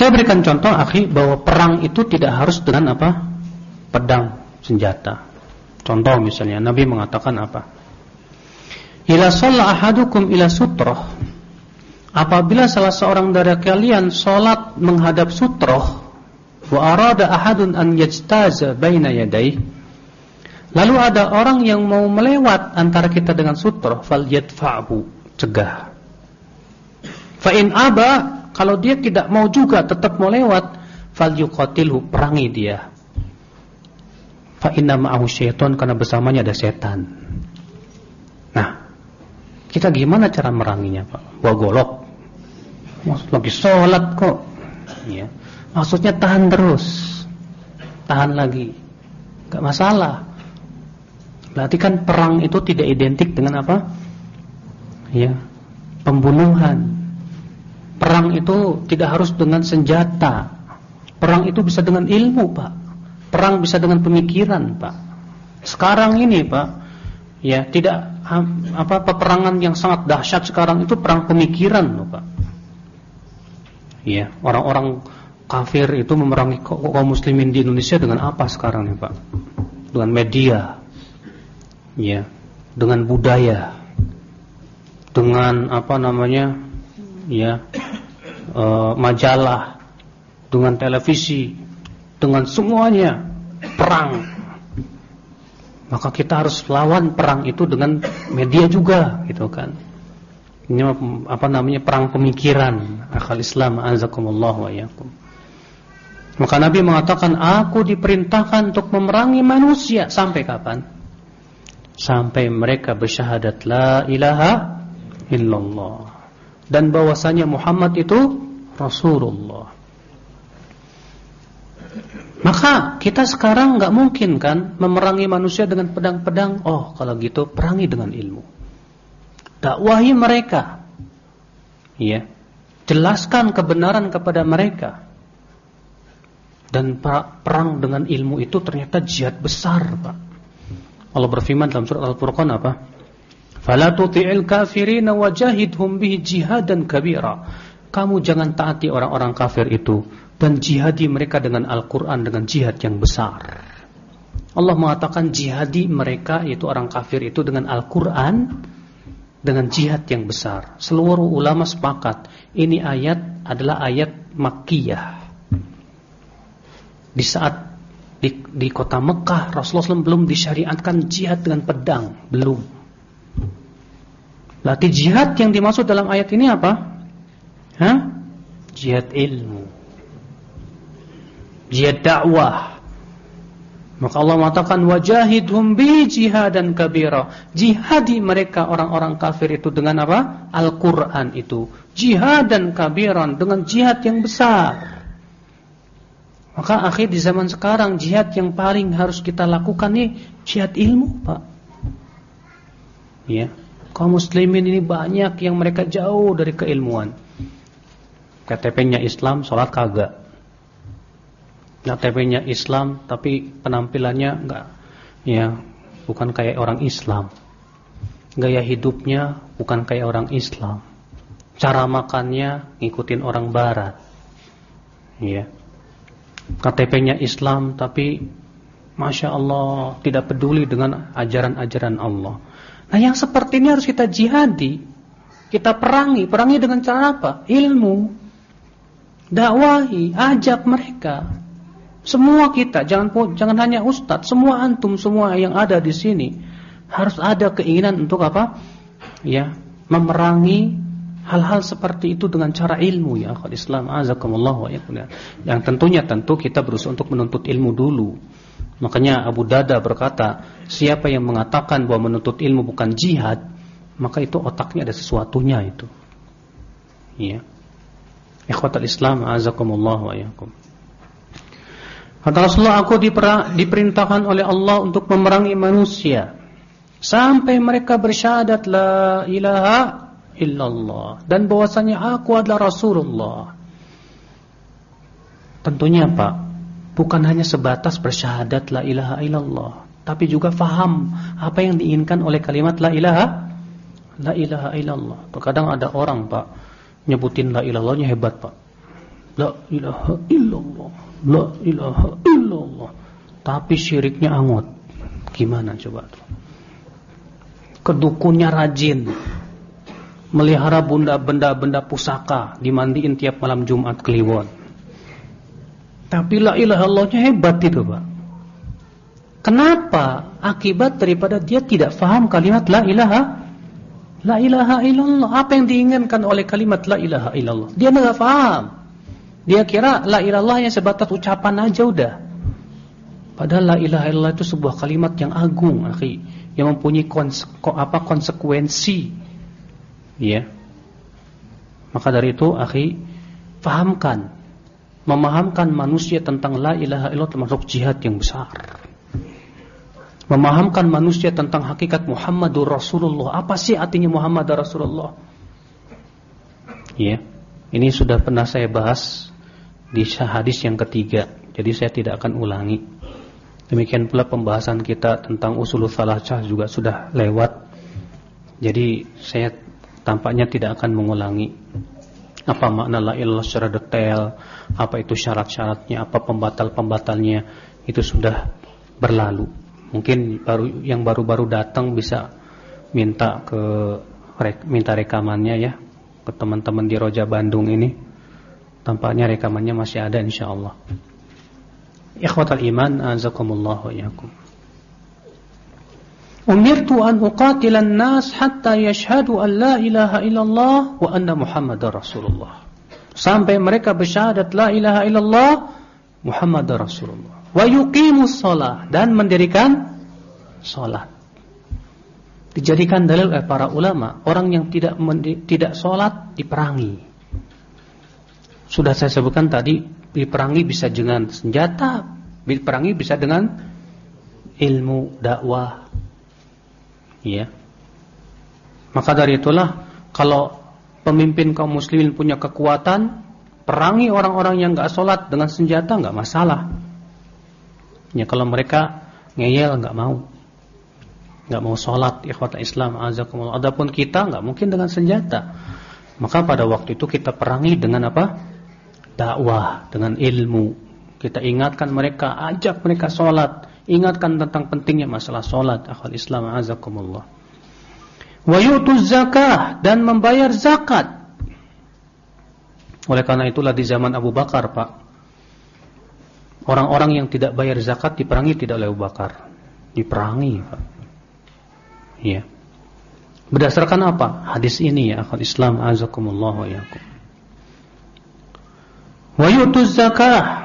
Saya berikan contoh akhi bahwa perang itu tidak harus dengan apa? Pedang, senjata. Contoh misalnya Nabi mengatakan apa? Ila shalla ahadukum ila sutroh. Apabila salah seorang dari kalian salat menghadap sutroh wa arada ahadun an yajtaza baina yadayhi Lalu ada orang yang mau melewat antara kita dengan sutroh fal yadfa'hu cegah. Fa in aba kalau dia tidak mau juga tetap mau lewat, fal yuqatilhu, perangi dia. Fa inna ma'ahu syaitan karena bersamanya ada setan. Nah, kita gimana cara meranginya, Pak? Bawa golok. Maksud lagi sholat kok. Ya. Maksudnya tahan terus. Tahan lagi. Gak masalah. Berarti kan perang itu tidak identik dengan apa? ya, pembunuhan. Perang itu tidak harus dengan senjata. Perang itu bisa dengan ilmu, Pak. Perang bisa dengan pemikiran, Pak. Sekarang ini, Pak, ya, tidak apa peperangan yang sangat dahsyat sekarang itu perang pemikiran, loh, Pak. Ya, orang-orang kafir itu memerangi kaum muslimin di Indonesia dengan apa sekarang nih, Pak? Dengan media. Ya, dengan budaya. Dengan apa namanya? Ya, e, majalah, dengan televisi, dengan semuanya perang. Maka kita harus lawan perang itu dengan media juga, gitu kan. Ini apa namanya perang pemikiran akal Islam azakumullah wa yakum. Maka Nabi mengatakan aku diperintahkan untuk memerangi manusia sampai kapan? Sampai mereka bersyahadat la ilaha illallah dan bahwasanya Muhammad itu Rasulullah. Maka kita sekarang nggak mungkin kan memerangi manusia dengan pedang-pedang. Oh, kalau gitu perangi dengan ilmu dakwahi mereka. Ya. Jelaskan kebenaran kepada mereka. Dan perang dengan ilmu itu ternyata jihad besar, Pak. Allah berfirman dalam surat Al-Furqan apa? Fala tuti'il kafirina wajahidhum bihi jihadan kabira. Kamu jangan taati orang-orang kafir itu dan jihadi mereka dengan Al-Qur'an dengan jihad yang besar. Allah mengatakan jihadi mereka yaitu orang kafir itu dengan Al-Qur'an dengan jihad yang besar. Seluruh ulama sepakat ini ayat adalah ayat Makkiyah. Di saat di, di kota Mekah Rasulullah SAW belum disyariatkan jihad dengan pedang, belum. Berarti jihad yang dimaksud dalam ayat ini apa? Hah? Jihad ilmu. Jihad dakwah. Maka Allah mengatakan wajahidhum bi jihadan kabira. Jihadi mereka orang-orang kafir itu dengan apa? Al-Qur'an itu. Jihadan kabiran dengan jihad yang besar. Maka akhir di zaman sekarang jihad yang paling harus kita lakukan nih jihad ilmu, Pak. Ya. Kaum muslimin ini banyak yang mereka jauh dari keilmuan. KTP-nya Islam, sholat kagak. KTP-nya Islam tapi penampilannya enggak ya bukan kayak orang Islam. Gaya hidupnya bukan kayak orang Islam. Cara makannya ngikutin orang barat. Ya. KTP-nya Islam tapi Masya Allah tidak peduli dengan ajaran-ajaran Allah. Nah yang seperti ini harus kita jihadi. Kita perangi. Perangi dengan cara apa? Ilmu. Dakwahi. Ajak mereka. Semua kita, jangan jangan hanya ustadz, semua antum, semua yang ada di sini harus ada keinginan untuk apa? Ya, memerangi hal-hal seperti itu dengan cara ilmu ya Islam azakumullah wa Yang tentunya tentu kita berusaha untuk menuntut ilmu dulu. Makanya Abu Dada berkata, siapa yang mengatakan bahwa menuntut ilmu bukan jihad, maka itu otaknya ada sesuatunya itu. Ya. Ikhwatul Islam azakumullah wa yakum. Kata Rasulullah, aku diperintahkan oleh Allah untuk memerangi manusia sampai mereka bersyahadat la ilaha illallah dan bahwasanya aku adalah Rasulullah. Tentunya Pak, bukan hanya sebatas bersyahadat la ilaha illallah, tapi juga faham apa yang diinginkan oleh kalimat la ilaha la ilaha illallah. Terkadang ada orang Pak nyebutin la ilallahnya hebat Pak. La ilaha illallah. La ilaha illallah. Tapi syiriknya angot. Gimana coba tuh? Kedukunnya rajin. Melihara benda-benda pusaka. Dimandiin tiap malam Jumat Kliwon. Tapi la ilaha Allahnya hebat itu Pak. Kenapa? Akibat daripada dia tidak faham kalimat la ilaha La ilaha illallah. Apa yang diinginkan oleh kalimat la ilaha illallah? Dia tidak faham. Dia kira la yang sebatas ucapan aja udah. Padahal la ilaha illallah itu sebuah kalimat yang agung, akhi, yang mempunyai konsek apa konsekuensi. Ya. Maka dari itu, akhi, fahamkan, memahamkan manusia tentang la ilaha illallah termasuk jihad yang besar. Memahamkan manusia tentang hakikat Muhammadur Rasulullah. Apa sih artinya Muhammad Rasulullah? Ya. Ini sudah pernah saya bahas di hadis yang ketiga. Jadi saya tidak akan ulangi. Demikian pula pembahasan kita tentang usul falacah juga sudah lewat. Jadi saya tampaknya tidak akan mengulangi apa makna la ilallah secara detail, apa itu syarat-syaratnya, apa pembatal-pembatalnya, itu sudah berlalu. Mungkin baru yang baru-baru datang bisa minta ke minta rekamannya ya ke teman-teman di Roja Bandung ini. Tampaknya rekamannya masih ada insyaallah. Ikhwatal iman, azakumullah wa iyyakum. Umirtu an uqatilan nas hatta yashhadu an la ilaha illallah wa anna Muhammadar Rasulullah. Sampai mereka bersyahadat la ilaha illallah Muhammadar Rasulullah. Wa yuqimus shalah dan mendirikan salat. Dijadikan dalil oleh para ulama, orang yang tidak tidak salat diperangi. Sudah saya sebutkan tadi, diperangi bisa dengan senjata, diperangi bisa dengan ilmu dakwah, Ya. Maka dari itulah kalau pemimpin kaum muslimin punya kekuatan, perangi orang-orang yang enggak sholat dengan senjata enggak masalah. Ya kalau mereka ngeyel enggak mau. Enggak mau sholat ikhwata Islam azakumullah. Adapun kita enggak mungkin dengan senjata. Maka pada waktu itu kita perangi dengan apa? Dakwah, dengan ilmu. Kita ingatkan mereka, ajak mereka sholat Ingatkan tentang pentingnya masalah solat akhwal Islam azakumullah. Wa yu'tuz zakah dan membayar zakat. Oleh karena itulah di zaman Abu Bakar, Pak. Orang-orang yang tidak bayar zakat diperangi tidak oleh Abu Bakar. Diperangi, Pak. Iya. Berdasarkan apa? Hadis ini ya akhwal Islam azakumullah wa yakum. Wa yu'tuz zakah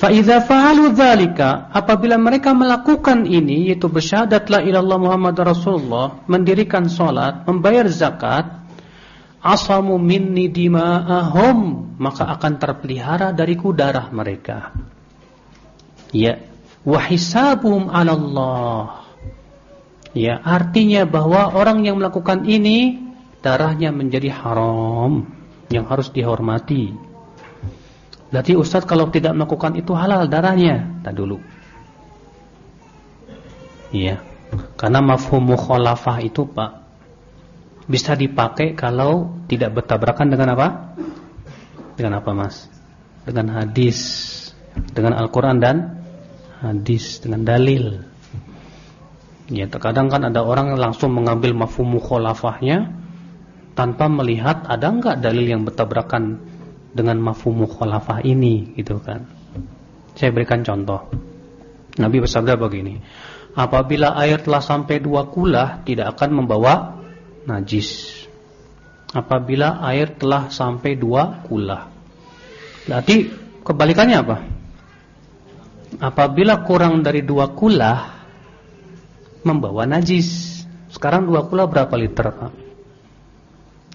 Fa'idha fa'alu dzalika apabila mereka melakukan ini yaitu bersyahadat la ilallah Muhammad Rasulullah, mendirikan salat, membayar zakat, asamu minni dima'ahum, maka akan terpelihara dariku darah mereka. Ya, wa hisabuhum 'ala Allah. Ya, artinya bahwa orang yang melakukan ini darahnya menjadi haram yang harus dihormati. Berarti Ustadz kalau tidak melakukan itu halal darahnya. Tak dulu. Iya. Karena mafhum mukhalafah itu Pak bisa dipakai kalau tidak bertabrakan dengan apa? Dengan apa Mas? Dengan hadis, dengan Al-Qur'an dan hadis, dengan dalil. Ya, terkadang kan ada orang langsung mengambil mafhum mukhalafahnya tanpa melihat ada enggak dalil yang bertabrakan dengan mafhum mukhalafah ini gitu kan. Saya berikan contoh. Nabi bersabda begini, apabila air telah sampai dua kulah tidak akan membawa najis. Apabila air telah sampai dua kulah. Berarti kebalikannya apa? Apabila kurang dari dua kulah membawa najis. Sekarang dua kulah berapa liter, Pak?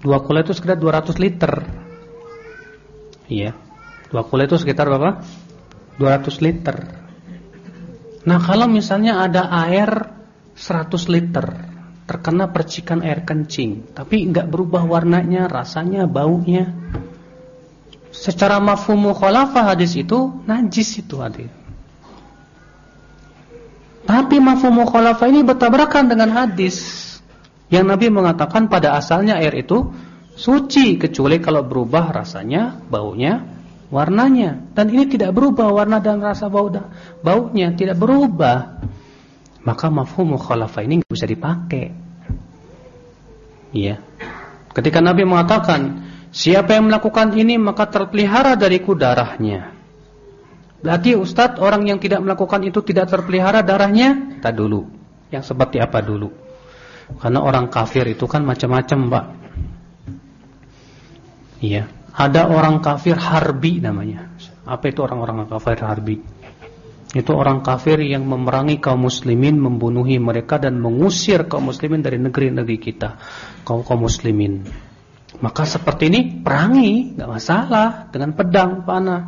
Dua kulah itu sekitar 200 liter. Iya. Dua kula itu sekitar berapa? 200 liter. Nah, kalau misalnya ada air 100 liter terkena percikan air kencing, tapi enggak berubah warnanya, rasanya, baunya. Secara mafhum mukhalafah hadis itu najis itu hadis. Tapi mafhum mukhalafah ini bertabrakan dengan hadis yang Nabi mengatakan pada asalnya air itu suci kecuali kalau berubah rasanya, baunya, warnanya. Dan ini tidak berubah warna dan rasa bau baunya tidak berubah. Maka mafhum mukhalafah ini nggak bisa dipakai. Iya. Ketika Nabi mengatakan, siapa yang melakukan ini maka terpelihara dariku darahnya. Berarti Ustadz orang yang tidak melakukan itu tidak terpelihara darahnya? Tak dulu. Yang seperti apa dulu? Karena orang kafir itu kan macam-macam, Pak. Iya, ada orang kafir harbi namanya. Apa itu orang-orang kafir harbi? Itu orang kafir yang memerangi kaum muslimin, membunuhi mereka dan mengusir kaum muslimin dari negeri-negeri kita, kaum kaum muslimin. Maka seperti ini perangi, nggak masalah dengan pedang, panah.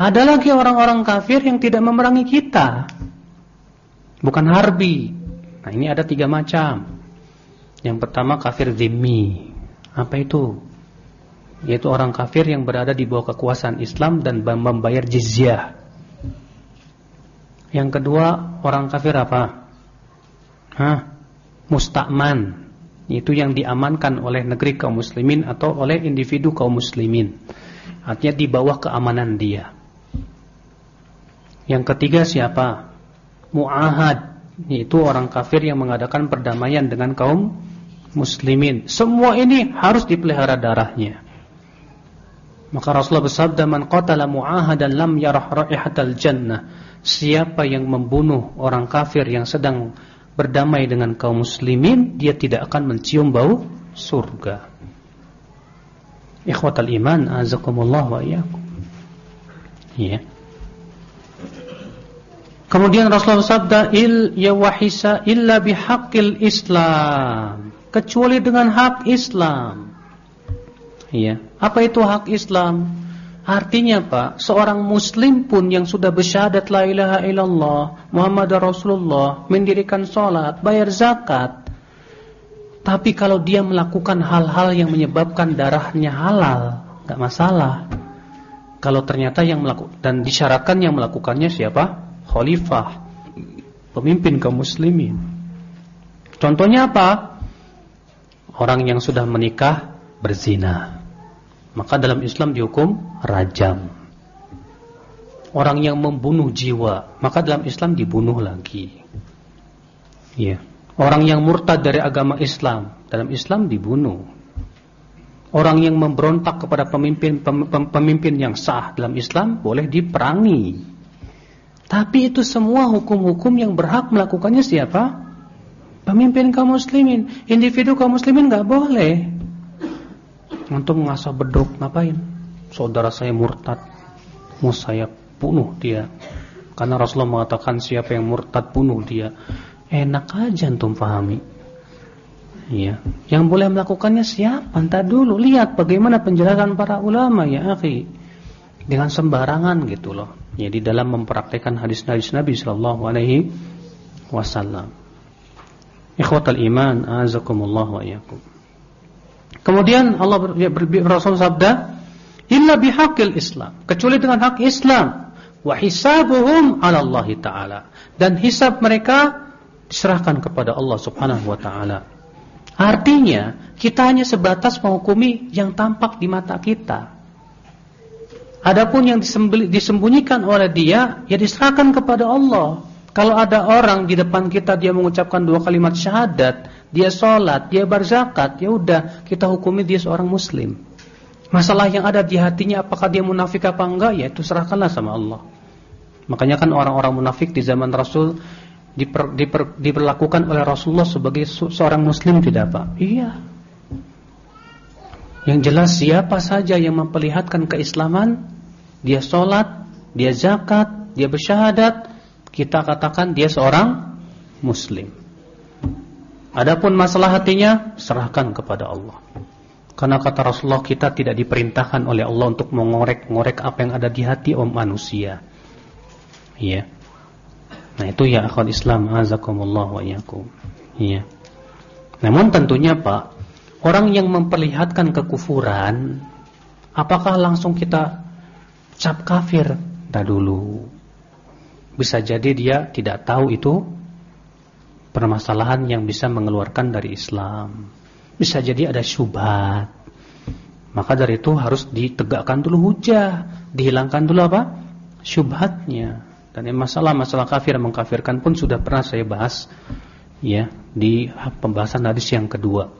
Ada lagi orang-orang kafir yang tidak memerangi kita. Bukan harbi. Nah ini ada tiga macam. Yang pertama kafir zimmi. Apa itu? Yaitu orang kafir yang berada di bawah kekuasaan Islam dan membayar jizyah. Yang kedua orang kafir apa? Hah? Mustakman. Itu yang diamankan oleh negeri kaum muslimin atau oleh individu kaum muslimin. Artinya di bawah keamanan dia. Yang ketiga siapa? Mu'ahad. Yaitu orang kafir yang mengadakan perdamaian dengan kaum muslimin. Semua ini harus dipelihara darahnya. Maka Rasulullah bersabda man qatala mu'ahadan lam yarah raihatal jannah. Siapa yang membunuh orang kafir yang sedang berdamai dengan kaum muslimin, dia tidak akan mencium bau surga. Ikhwatal iman, azakumullah wa iyyakum. Ya. Kemudian Rasulullah sabda il ya wahisa illa bihaqqil Islam. Kecuali dengan hak Islam. Ya. Apa itu hak Islam? Artinya Pak, seorang muslim pun yang sudah bersyahadat la ilaha illallah, Muhammad Rasulullah, mendirikan sholat, bayar zakat. Tapi kalau dia melakukan hal-hal yang menyebabkan darahnya halal, nggak masalah. Kalau ternyata yang melakukan dan disyaratkan yang melakukannya siapa? khalifah, pemimpin kaum muslimin. Contohnya apa? Orang yang sudah menikah berzina. Maka dalam Islam dihukum rajam. Orang yang membunuh jiwa, maka dalam Islam dibunuh lagi. Ya. Orang yang murtad dari agama Islam, dalam Islam dibunuh. Orang yang memberontak kepada pemimpin pemimpin yang sah dalam Islam boleh diperangi. Tapi itu semua hukum-hukum yang berhak melakukannya siapa? Pemimpin kaum muslimin. Individu kaum muslimin nggak boleh. Untuk mengasah beduk ngapain? Saudara saya murtad, mau saya bunuh dia. Karena Rasulullah mengatakan siapa yang murtad bunuh dia. Enak aja antum pahami. Iya. Yang boleh melakukannya siapa? Entah dulu lihat bagaimana penjelasan para ulama ya, akhi. Dengan sembarangan gitu loh ya di dalam mempraktekkan hadis-hadis Nabi sallallahu alaihi wasallam. Ikhwatal iman, azakumullah wa iyyakum. Kemudian Allah ya, Rasul sabda, "Illa bihaqqil Islam." Kecuali dengan hak Islam. Wa hisabuhum 'ala Allah taala. Dan hisab mereka diserahkan kepada Allah Subhanahu wa taala. Artinya, kita hanya sebatas menghukumi yang tampak di mata kita. Adapun yang disembunyikan oleh dia, ya diserahkan kepada Allah. Kalau ada orang di depan kita dia mengucapkan dua kalimat syahadat, dia sholat, dia berzakat, ya udah kita hukumi dia seorang muslim. Masalah yang ada di hatinya apakah dia munafik apa enggak, ya itu serahkanlah sama Allah. Makanya kan orang-orang munafik di zaman Rasul diper, diper, diperlakukan oleh Rasulullah sebagai seorang muslim tidak Pak? Iya. Yang jelas siapa saja yang memperlihatkan keislaman dia sholat, dia zakat, dia bersyahadat, kita katakan dia seorang muslim. Adapun masalah hatinya serahkan kepada Allah. Karena kata Rasulullah kita tidak diperintahkan oleh Allah untuk mengorek-ngorek apa yang ada di hati om manusia. Iya. Nah itu ya akhwat Islam azakumullah wa iyakum. Iya. Namun tentunya Pak, orang yang memperlihatkan kekufuran apakah langsung kita cap kafir dah dulu. Bisa jadi dia tidak tahu itu permasalahan yang bisa mengeluarkan dari Islam. Bisa jadi ada syubhat. Maka dari itu harus ditegakkan dulu hujah, dihilangkan dulu apa? Syubhatnya. Dan masalah-masalah kafir mengkafirkan pun sudah pernah saya bahas ya di pembahasan hadis yang kedua.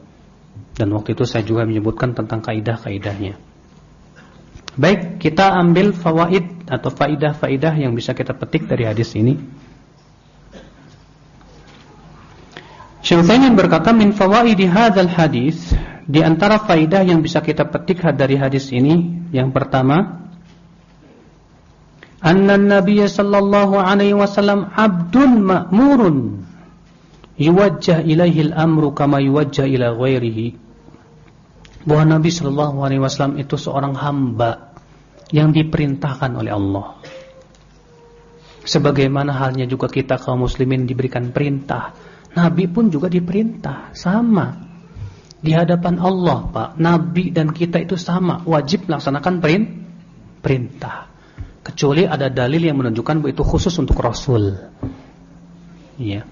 Dan waktu itu saya juga menyebutkan tentang kaidah-kaidahnya. Baik, kita ambil fawaid atau faidah-faidah yang bisa kita petik dari hadis ini. Syaikhul berkata min fawaidi hadzal hadis, di antara faidah yang bisa kita petik dari hadis ini, yang pertama, anna an-nabiy sallallahu alaihi wasallam abdun ma'murun yuwajjah ilaihi al-amru kama yuwajjah ila ghairihi bahwa Nabi Shallallahu Alaihi Wasallam itu seorang hamba yang diperintahkan oleh Allah. Sebagaimana halnya juga kita kaum muslimin diberikan perintah. Nabi pun juga diperintah, sama. Di hadapan Allah, Pak, Nabi dan kita itu sama, wajib melaksanakan perintah. Kecuali ada dalil yang menunjukkan bahwa itu khusus untuk Rasul. Iya.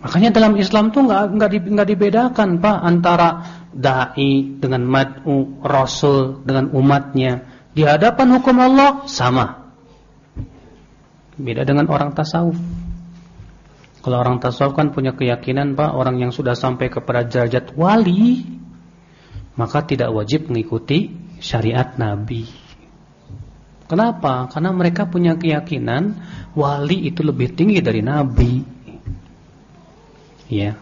Makanya dalam Islam tuh nggak nggak di, nggak dibedakan pak antara dai dengan mad'u, Rasul dengan umatnya di hadapan hukum Allah sama. Beda dengan orang tasawuf. Kalau orang tasawuf kan punya keyakinan pak orang yang sudah sampai kepada derajat wali maka tidak wajib mengikuti syariat Nabi. Kenapa? Karena mereka punya keyakinan wali itu lebih tinggi dari Nabi. Ya.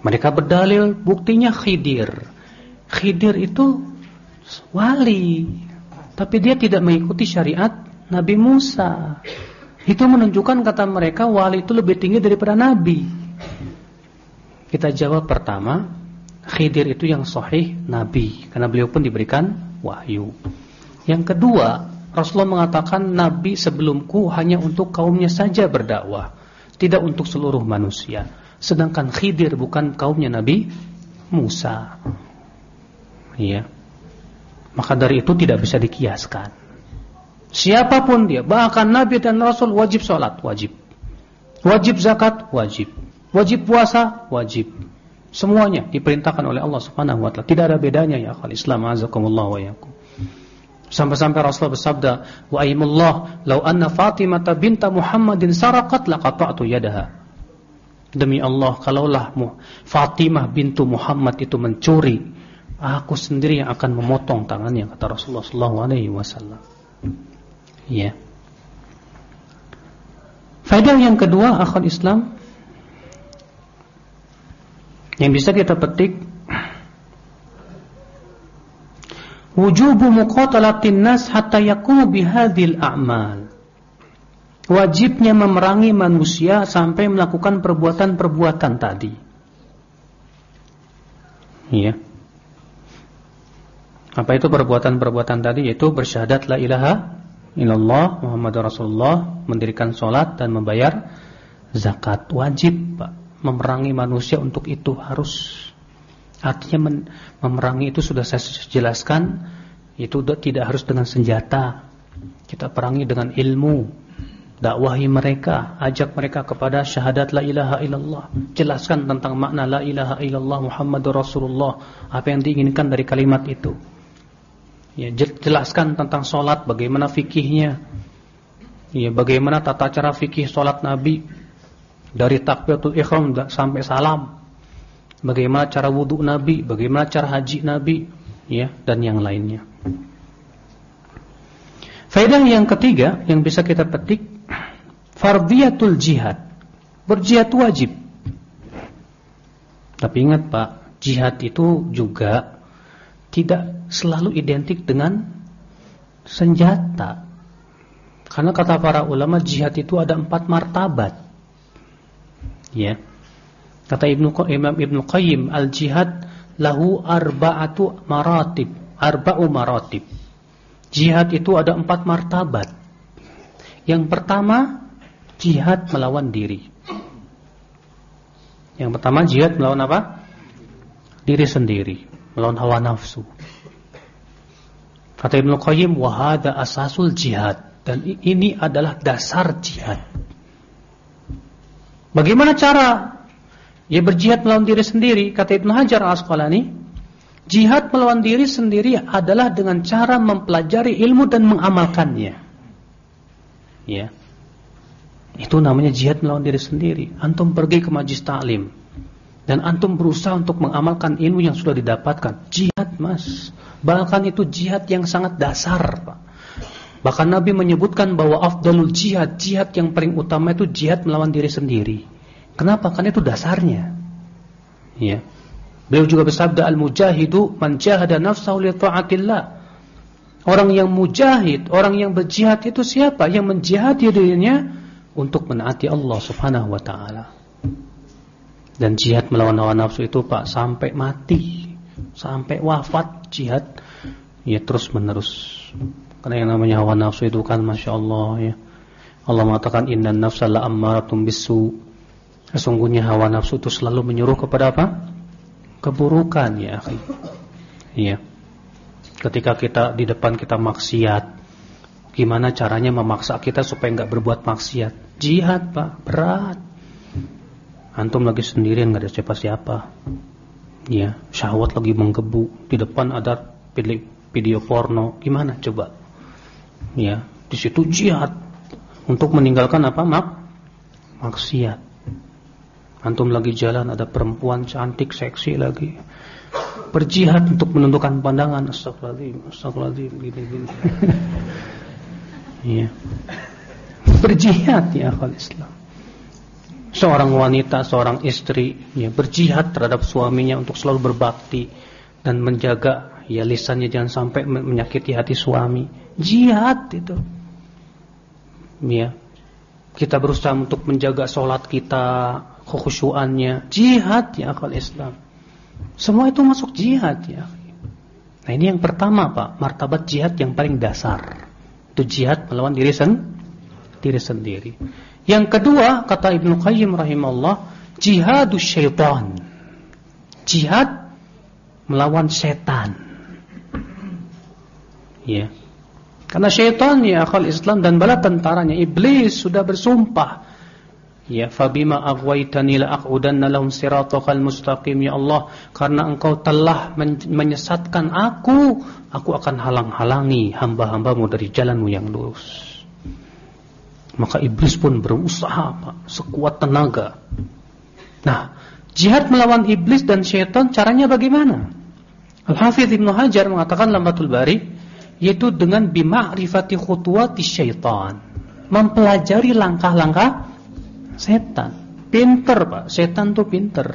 Mereka berdalil buktinya Khidir. Khidir itu wali, tapi dia tidak mengikuti syariat Nabi Musa. Itu menunjukkan kata mereka wali itu lebih tinggi daripada nabi. Kita jawab pertama, Khidir itu yang sahih nabi karena beliau pun diberikan wahyu. Yang kedua, Rasulullah mengatakan nabi sebelumku hanya untuk kaumnya saja berdakwah, tidak untuk seluruh manusia. Sedangkan Khidir bukan kaumnya Nabi Musa. Iya. Maka dari itu tidak bisa dikiaskan. Siapa pun dia, bahkan Nabi dan Rasul wajib sholat, wajib. Wajib zakat, wajib. Wajib puasa, wajib. Semuanya diperintahkan oleh Allah Subhanahu wa taala. Tidak ada bedanya ya akhal Islam azakumullah wa yakum. Sampai-sampai Rasulullah bersabda, "Wa aimullah, law anna Fatimah binta Muhammadin saraqat laqata'tu yadaha." Demi Allah, kalaulah Fatimah bintu Muhammad itu mencuri, aku sendiri yang akan memotong tangannya kata Rasulullah wasallam. Ya. Faedah yang kedua akhwat Islam yang bisa kita petik wujubu muqatalatin nas hatta yaqumu bihadhil a'mal wajibnya memerangi manusia sampai melakukan perbuatan-perbuatan tadi. Iya. Apa itu perbuatan-perbuatan tadi? Yaitu bersyahadat la ilaha illallah Muhammad Rasulullah, mendirikan sholat dan membayar zakat. Wajib, Pak. Memerangi manusia untuk itu harus. Artinya memerangi itu sudah saya jelaskan, itu tidak harus dengan senjata. Kita perangi dengan ilmu, dakwahi mereka, ajak mereka kepada syahadat la ilaha illallah. Jelaskan tentang makna la ilaha illallah Muhammadur Rasulullah, apa yang diinginkan dari kalimat itu. Ya, jelaskan tentang solat, bagaimana fikihnya. Ya, bagaimana tata cara fikih solat Nabi dari takbiratul ihram sampai salam. Bagaimana cara wudhu Nabi, bagaimana cara haji Nabi, ya, dan yang lainnya. Faedah yang ketiga yang bisa kita petik Fardiyatul jihad. Berjihad wajib. Tapi ingat pak Jihad itu juga Tidak selalu identik dengan Senjata. Karena kata para ulama Jihad itu ada empat martabat. Ya. Kata Ibnu Imam Ibnu Qayyim Al-jihad lahu arba'atu maratib. Arba'u maratib. Jihad itu ada empat martabat. Yang pertama, jihad melawan diri. Yang pertama, jihad melawan apa? Diri sendiri, melawan hawa nafsu. Kata Ibnu Qayyim, wahada asasul jihad. Dan ini adalah dasar jihad. Bagaimana cara ia berjihad melawan diri sendiri? Kata Ibnu Hajar al-Asqalani, Jihad melawan diri sendiri adalah dengan cara mempelajari ilmu dan mengamalkannya. Ya. Itu namanya jihad melawan diri sendiri. Antum pergi ke majlis taklim dan antum berusaha untuk mengamalkan ilmu yang sudah didapatkan. Jihad, Mas. Bahkan itu jihad yang sangat dasar, Pak. Bahkan Nabi menyebutkan bahwa afdalul jihad, jihad yang paling utama itu jihad melawan diri sendiri. Kenapa? Karena itu dasarnya. Ya. Beliau juga bersabda al-mujahidu man jahada nafsahu li ta'atillah. Orang yang mujahid, orang yang berjihad itu siapa? Yang menjihadi dirinya untuk menaati Allah Subhanahu wa taala. Dan jihad melawan hawa nafsu itu Pak sampai mati, sampai wafat jihad ya terus menerus. Karena yang namanya hawa nafsu itu kan Masya Allah ya. Allah mengatakan inna nafsa la'ammaratum bisu. Sesungguhnya hawa nafsu itu selalu menyuruh kepada apa? Keburukan ya Iya. Ketika kita di depan kita maksiat, gimana caranya memaksa kita supaya nggak berbuat maksiat? Jihad pak, berat. Antum lagi sendirian nggak ada siapa-siapa. Ya, syahwat lagi menggebu. Di depan ada video porno. Gimana coba? Ya, di situ jihad untuk meninggalkan apa? Mak maksiat. Antum lagi jalan ada perempuan cantik, seksi lagi berjihad untuk menentukan pandangan astagfirullahaladzim astagfirullahaladzim gini gini iya. Berjihad ya akal Islam. Seorang wanita seorang istri ya berjihad terhadap suaminya untuk selalu berbakti dan menjaga ya lisannya jangan sampai menyakiti hati suami. Jihad itu. Ya. Kita berusaha untuk menjaga sholat kita kekhusyuannya. Jihad ya akal Islam. Semua itu masuk jihad ya. Nah ini yang pertama Pak, martabat jihad yang paling dasar. Itu jihad melawan diri, sen diri sendiri. Yang kedua, kata Ibnu Qayyim rahimahullah, jihadus syaitan. Jihad melawan setan. Ya. Karena syaitan ya akal Islam dan bala tentaranya iblis sudah bersumpah Ya, fabima aghwaytani la aqudanna lahum siratal mustaqim ya Allah, karena Engkau telah menyesatkan aku, aku akan halang-halangi hamba-hambamu dari jalanmu yang lurus. Maka iblis pun berusaha Pak, sekuat tenaga. Nah, jihad melawan iblis dan syaitan caranya bagaimana? Al-Hafidh Ibnu Hajar mengatakan lambatul bari yaitu dengan bima'rifati khutuwati syaitan. Mempelajari langkah-langkah Setan. Pinter pak, setan tuh pinter.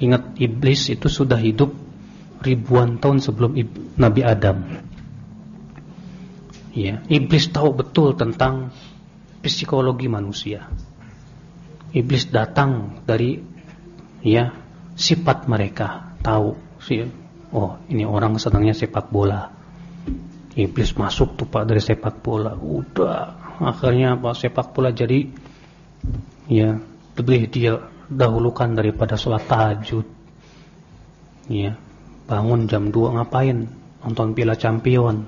Ingat iblis itu sudah hidup ribuan tahun sebelum Nabi Adam. Ya, iblis tahu betul tentang psikologi manusia. Iblis datang dari ya sifat mereka, tahu sih. Oh, ini orang senangnya sepak bola. Iblis masuk tuh Pak dari sepak bola. Udah, akhirnya Pak sepak bola jadi ya lebih dia dahulukan daripada sholat tahajud. Ya bangun jam 2 ngapain? Nonton Piala Champion.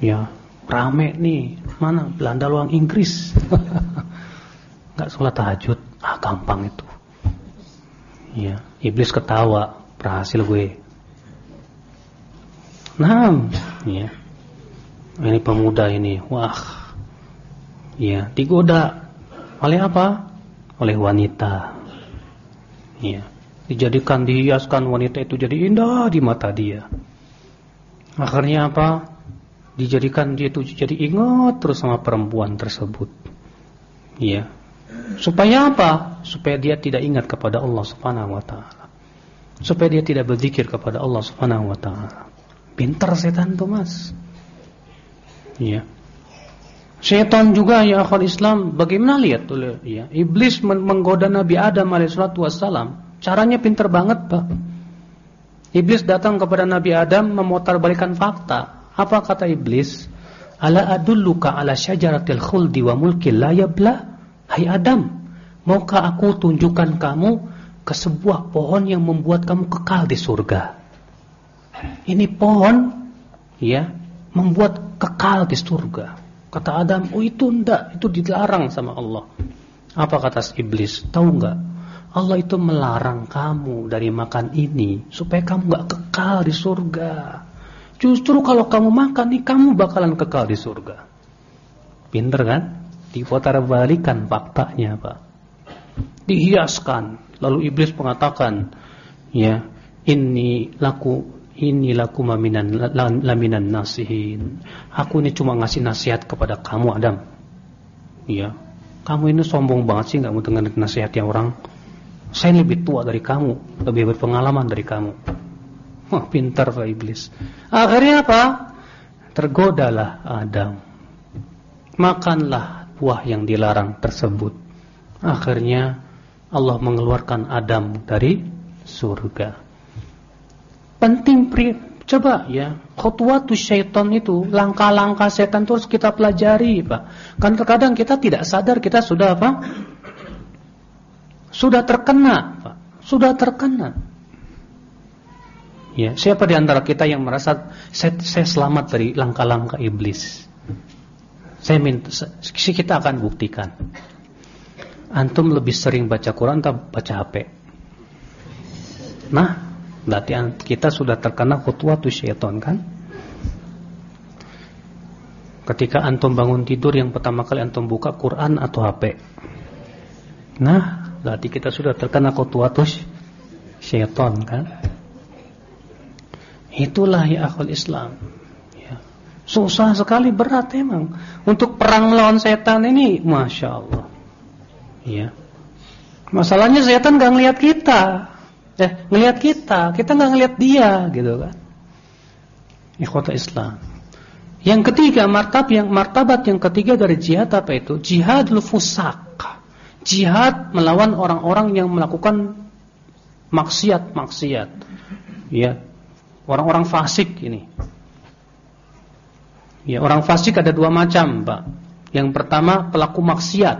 Ya rame nih. Mana? Belanda luang Inggris. Nggak sholat tahajud. Ah gampang itu. Ya iblis ketawa. Berhasil gue. Nah ya. Ini pemuda ini. Wah. Ya digoda oleh apa? Oleh wanita. Ya. Dijadikan dihiaskan wanita itu jadi indah di mata dia. Akhirnya apa? Dijadikan dia itu jadi ingat terus sama perempuan tersebut. Ya. Supaya apa? Supaya dia tidak ingat kepada Allah Subhanahu wa taala. Supaya dia tidak berzikir kepada Allah Subhanahu wa taala. Pintar setan tuh, Mas. Ya. Syaitan juga ya akhul Islam bagaimana lihat tuh? Ya iblis menggoda Nabi Adam alaihissalatu wassalam. Caranya pinter banget Pak. Iblis datang kepada Nabi Adam memutarbalikan fakta. Apa kata iblis? Ala adulluka ala syajaratil khuldi wa mulkil la yabla? Hai Adam maukah aku tunjukkan kamu ke sebuah pohon yang membuat kamu kekal di surga? Ini pohon ya membuat kekal di surga Kata Adam, oh itu enggak, itu dilarang sama Allah. Apa kata iblis? Tahu enggak? Allah itu melarang kamu dari makan ini supaya kamu enggak kekal di surga. Justru kalau kamu makan nih kamu bakalan kekal di surga. Pinter kan? Diputar balikan faktanya, Pak. Dihiaskan. Lalu iblis mengatakan, ya, ini laku ini laku maminan laminan nasihin. Aku ini cuma ngasih nasihat kepada kamu Adam. Iya. Kamu ini sombong banget sih nggak mau dengar nasihatnya orang. Saya lebih tua dari kamu, lebih berpengalaman dari kamu. Wah, pintar Pak Iblis. Akhirnya apa? Tergodalah Adam. Makanlah buah yang dilarang tersebut. Akhirnya Allah mengeluarkan Adam dari surga. Penting Coba ya, khutwatu syaitan itu, langkah-langkah setan terus kita pelajari, Pak. Kan terkadang kita tidak sadar kita sudah apa? Sudah terkena, Pak. Sudah terkena. Ya, siapa di antara kita yang merasa saya, saya selamat dari langkah-langkah iblis? Saya minta kita akan buktikan. Antum lebih sering baca Quran atau baca HP? Nah, Berarti kita sudah terkena khutwatu syaitan kan? Ketika antum bangun tidur yang pertama kali antum buka Quran atau HP. Nah, berarti kita sudah terkena khutwatu syaitan kan? Itulah ya akal Islam. Ya. Susah sekali berat emang. Untuk perang melawan setan ini, masya Allah. Ya. Masalahnya setan gak ngeliat kita. Eh, ngelihat kita, kita nggak ngelihat dia, gitu kan? Ikhwata Islam. Yang ketiga, martab yang martabat yang ketiga dari jihad apa itu? Jihadul fusak. Jihad melawan orang-orang yang melakukan maksiat-maksiat. Ya. Orang-orang fasik ini. Ya, orang fasik ada dua macam, Pak. Yang pertama pelaku maksiat.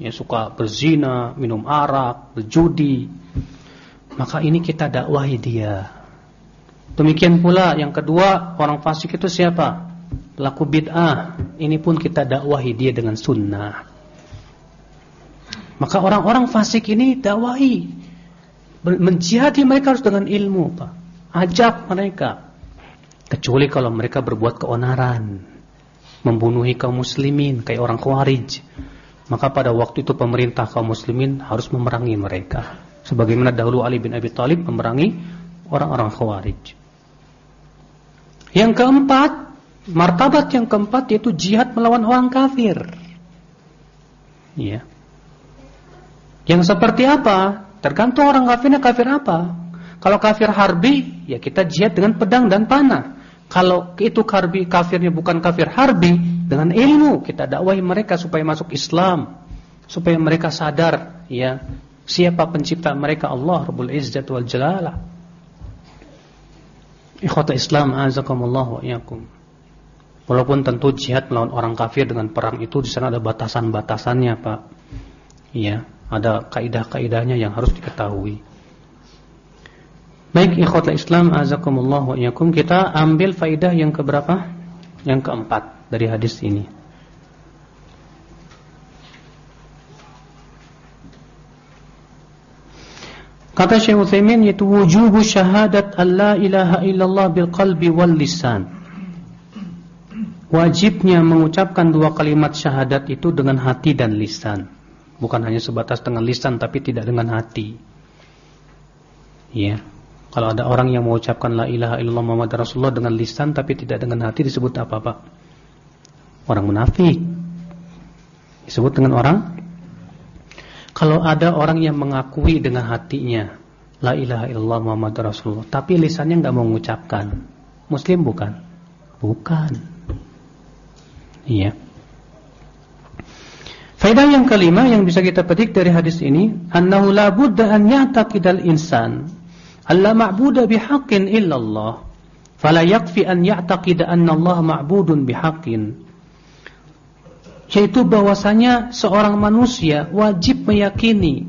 Ya, suka berzina, minum arak, berjudi, maka ini kita dakwahi dia. Demikian pula yang kedua, orang fasik itu siapa? Pelaku bid'ah. Ini pun kita dakwahi dia dengan sunnah. Maka orang-orang fasik ini dakwahi. Menjihati mereka harus dengan ilmu, Pak. Ajak mereka. Kecuali kalau mereka berbuat keonaran, membunuhi kaum muslimin kayak orang Khawarij. Maka pada waktu itu pemerintah kaum muslimin harus memerangi mereka sebagaimana dahulu Ali bin Abi Thalib memerangi orang-orang Khawarij. Yang keempat, martabat yang keempat yaitu jihad melawan orang kafir. Ya. Yang seperti apa? Tergantung orang kafirnya kafir apa. Kalau kafir harbi, ya kita jihad dengan pedang dan panah. Kalau itu kafir kafirnya bukan kafir harbi, dengan ilmu kita dakwahi mereka supaya masuk Islam, supaya mereka sadar ya Siapa pencipta mereka? Allah Rabbul Izzat wal Jalalah. Ikhwata Islam azakumullah wa iyakum. Walaupun tentu jihad melawan orang kafir dengan perang itu di sana ada batasan-batasannya, Pak. Iya, ada kaidah-kaidahnya yang harus diketahui. Baik ikhwata Islam azakumullah wa iyakum, kita ambil faidah yang keberapa? Yang keempat dari hadis ini. Kata Syekh Utsaimin yaitu wujubu syahadat alla ilaha illallah bil qalbi wal lisan. Wajibnya mengucapkan dua kalimat syahadat itu dengan hati dan lisan. Bukan hanya sebatas dengan lisan tapi tidak dengan hati. Ya. Kalau ada orang yang mengucapkan la ilaha illallah Muhammad Rasulullah dengan lisan tapi tidak dengan hati disebut apa, Pak? Orang munafik. Disebut dengan orang kalau ada orang yang mengakui dengan hatinya La ilaha illallah Muhammad Rasulullah Tapi lisannya nggak mengucapkan Muslim bukan? Bukan. Iya. Faedah yang kelima yang bisa kita petik dari hadis ini Annahu la budda an ya'taqidal insan Alla ma'buda bihaqqin illallah Fala yakfi an ya'taqida anna Allah ma'budun bihaqqin yaitu bahwasanya seorang manusia wajib meyakini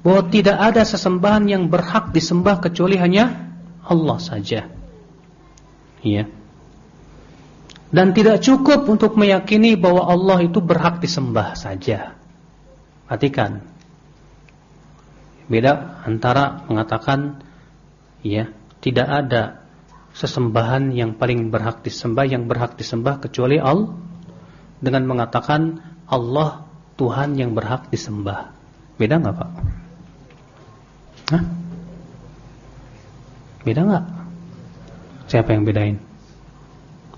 bahwa tidak ada sesembahan yang berhak disembah kecuali hanya Allah saja. Ya. Dan tidak cukup untuk meyakini bahwa Allah itu berhak disembah saja. Perhatikan. Beda antara mengatakan ya, tidak ada sesembahan yang paling berhak disembah yang berhak disembah kecuali Allah dengan mengatakan Allah Tuhan yang berhak disembah. Beda nggak Pak? Hah? Beda nggak? Siapa yang bedain?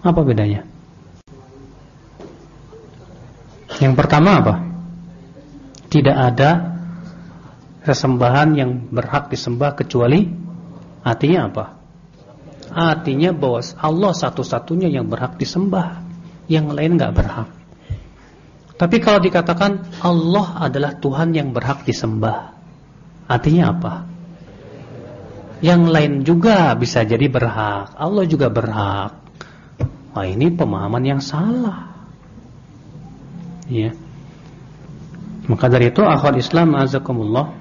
Apa bedanya? Yang pertama apa? Tidak ada sesembahan yang berhak disembah kecuali artinya apa? Artinya bahwa Allah satu-satunya yang berhak disembah yang lain nggak berhak. Tapi kalau dikatakan Allah adalah Tuhan yang berhak disembah, artinya apa? Yang lain juga bisa jadi berhak. Allah juga berhak. Wah ini pemahaman yang salah. Ya. Maka dari itu akhwat Islam azakumullah.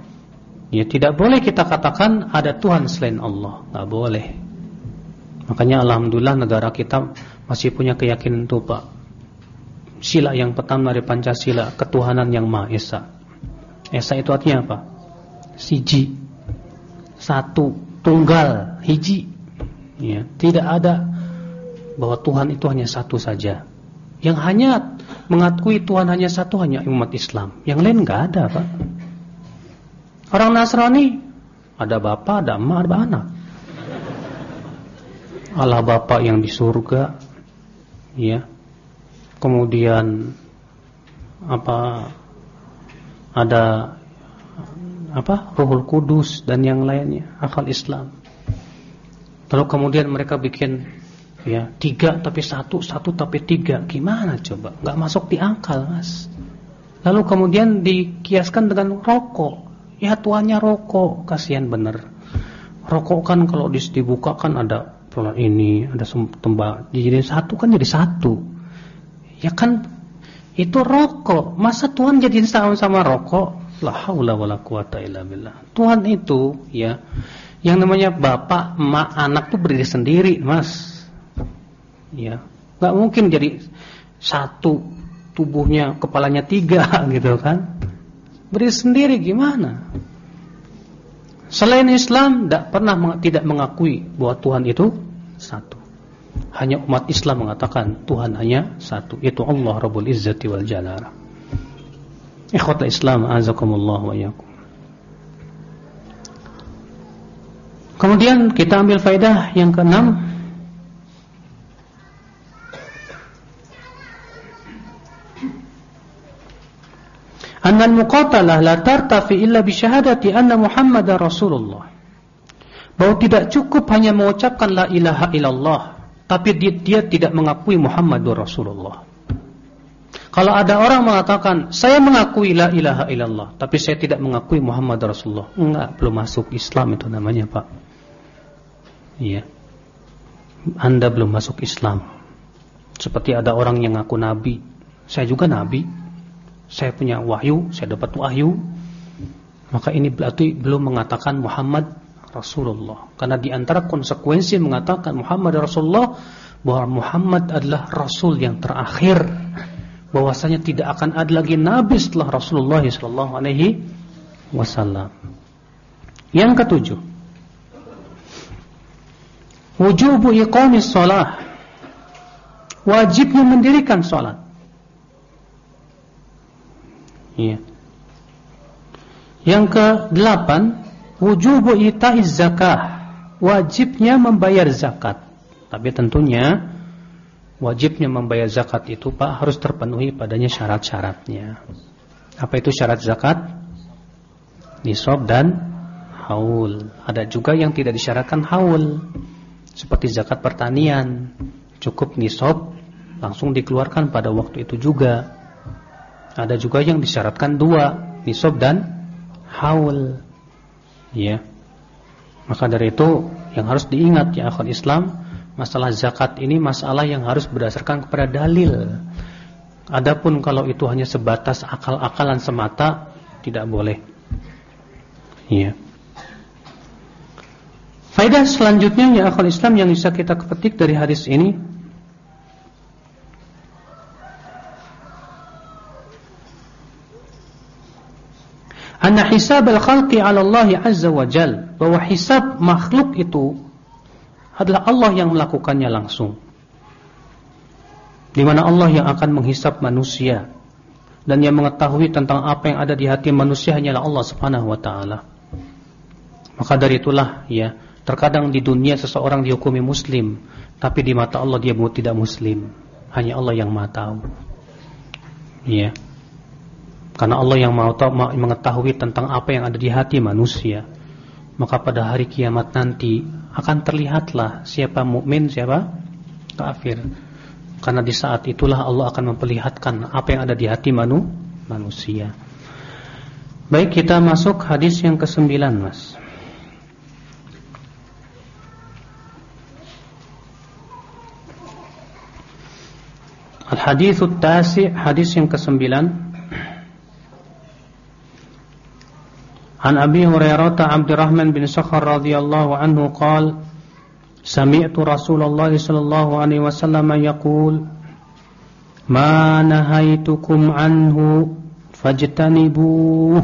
Ya tidak boleh kita katakan ada Tuhan selain Allah. Nggak boleh. Makanya alhamdulillah negara kita masih punya keyakinan itu Pak. Sila yang pertama dari Pancasila, ketuhanan yang Maha Esa. Esa itu artinya apa? Siji. Satu tunggal, hiji. Ya, tidak ada bahwa Tuhan itu hanya satu saja. Yang hanya mengakui Tuhan hanya satu hanya umat Islam. Yang lain nggak ada, Pak. Orang Nasrani ada bapak, ada emak, ada anak. Allah Bapa yang di surga, ya. Kemudian apa ada apa Ruhul Kudus dan yang lainnya akal Islam. Lalu kemudian mereka bikin ya tiga tapi satu satu tapi tiga gimana coba nggak masuk di akal mas. Lalu kemudian dikiaskan dengan rokok ya tuannya rokok kasihan bener. Rokok kan kalau dibuka kan ada pelan ini ada tembak jadi satu kan jadi satu ya kan itu rokok masa Tuhan jadi sama sama rokok La haula wala quwata illa billah. Tuhan itu ya yang namanya bapak, emak, anak tuh berdiri sendiri, Mas. Ya. Enggak mungkin jadi satu tubuhnya, kepalanya tiga gitu kan. Berdiri sendiri gimana? Selain Islam tidak pernah tidak mengakui bahwa Tuhan itu satu. Hanya umat Islam mengatakan Tuhan hanya satu, yaitu Allah Rabbul Izzati wal Jalala. Ikhwata Islam azakumullah wa. Kemudian kita ambil faedah yang keenam. Anna al-muqatalah la tartafi illa bi syahadati anna Muhammadar Rasulullah. Bahwa tidak cukup hanya mengucapkan la ilaha illallah, tapi dia, dia tidak mengakui Muhammadur Rasulullah. Kalau ada orang mengatakan, saya mengakui la ilaha illallah, tapi saya tidak mengakui Muhammad Rasulullah. Enggak, belum masuk Islam itu namanya Pak. Iya. Anda belum masuk Islam. Seperti ada orang yang ngaku Nabi. Saya juga Nabi. Saya punya wahyu, saya dapat wahyu. Maka ini berarti belum mengatakan Muhammad Rasulullah. Karena di antara konsekuensi mengatakan Muhammad Rasulullah, bahwa Muhammad adalah Rasul yang terakhir bahwasanya tidak akan ada lagi nabi setelah Rasulullah sallallahu alaihi wasallam. Yang ketujuh, wujubu iqamis shalah. Wajibnya mendirikan salat. Iya. Yang kedelapan, wujubu ita'iz zakah. Wajibnya membayar zakat. Tapi tentunya wajibnya membayar zakat itu Pak harus terpenuhi padanya syarat-syaratnya. Apa itu syarat zakat? Nisab dan haul. Ada juga yang tidak disyaratkan haul. Seperti zakat pertanian, cukup nisab langsung dikeluarkan pada waktu itu juga. Ada juga yang disyaratkan dua, nisab dan haul. Ya. Maka dari itu yang harus diingat ya akhwat Islam Masalah zakat ini masalah yang harus berdasarkan kepada dalil. Adapun kalau itu hanya sebatas akal-akalan semata tidak boleh. Iya. Faidah selanjutnya ya akal Islam yang bisa kita kepetik dari hadis ini Anna hisab al-khalqi 'ala Allah 'azza wa jal bahwa hisab makhluk itu adalah Allah yang melakukannya langsung. Di mana Allah yang akan menghisap manusia dan yang mengetahui tentang apa yang ada di hati manusia hanyalah Allah Subhanahu wa taala. Maka dari itulah ya, terkadang di dunia seseorang dihukumi muslim, tapi di mata Allah dia tidak muslim. Hanya Allah yang Maha tahu. Ya. Karena Allah yang mau tahu mengetahui tentang apa yang ada di hati manusia. Maka pada hari kiamat nanti akan terlihatlah siapa mukmin, siapa kafir. Karena di saat itulah Allah akan memperlihatkan apa yang ada di hati manu, manusia. Baik, kita masuk hadis yang ke-9, Mas. Al-hadis tasi hadis yang ke-9 kesembilan. An Abi Hurairah Abdurrahman bin Sakhar radhiyallahu anhu qala Sami'tu Rasulullah sallallahu alaihi wasallam yaqul Ma nahaitukum anhu fajtanibuh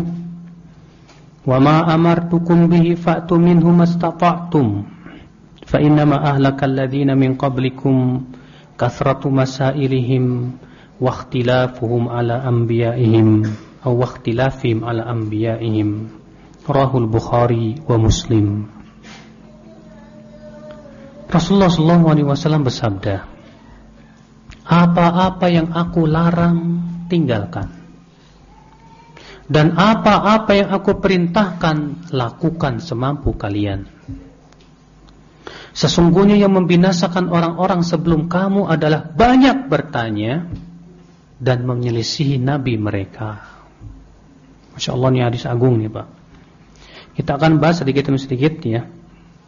wa ma amartukum bihi fa'tu minhu mastata'tum fa innama ahlakal ladzina min qablikum kathratu masailihim wa ikhtilafuhum ala anbiya'ihim aw ikhtilafihim ala anbiya'ihim rahul bukhari wa muslim Rasulullah wasallam bersabda apa-apa yang aku larang, tinggalkan. Dan apa-apa yang aku perintahkan, lakukan semampu kalian. Sesungguhnya yang membinasakan orang-orang sebelum kamu adalah banyak bertanya dan menyelisihi nabi mereka. Masya Allah ini hadis agung nih Pak. Kita akan bahas sedikit demi sedikit ya.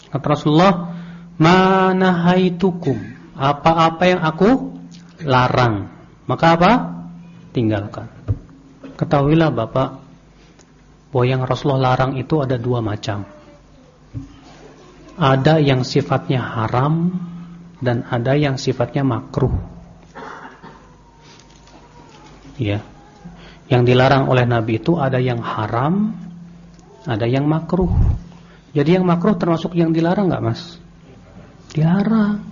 Kata Rasulullah, mana haitukum apa-apa yang aku larang. Maka apa? Tinggalkan. Ketahuilah Bapak bahwa yang Rasulullah larang itu ada dua macam. Ada yang sifatnya haram dan ada yang sifatnya makruh. Ya. Yang dilarang oleh Nabi itu ada yang haram, ada yang makruh. Jadi yang makruh termasuk yang dilarang nggak, Mas? Dilarang.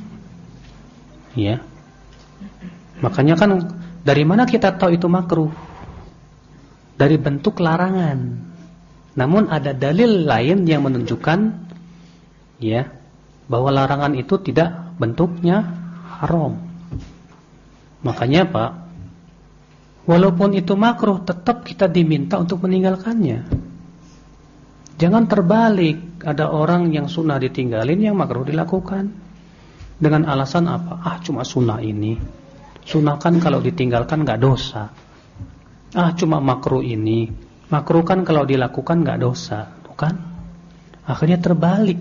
Ya. Makanya kan dari mana kita tahu itu makruh? Dari bentuk larangan. Namun ada dalil lain yang menunjukkan ya bahwa larangan itu tidak bentuknya haram. Makanya Pak, walaupun itu makruh tetap kita diminta untuk meninggalkannya. Jangan terbalik, ada orang yang sunnah ditinggalin yang makruh dilakukan. Dengan alasan apa? Ah cuma sunnah ini Sunnah kan kalau ditinggalkan nggak dosa. Ah cuma makruh ini. Makruh kan kalau dilakukan nggak dosa, bukan? Akhirnya terbalik.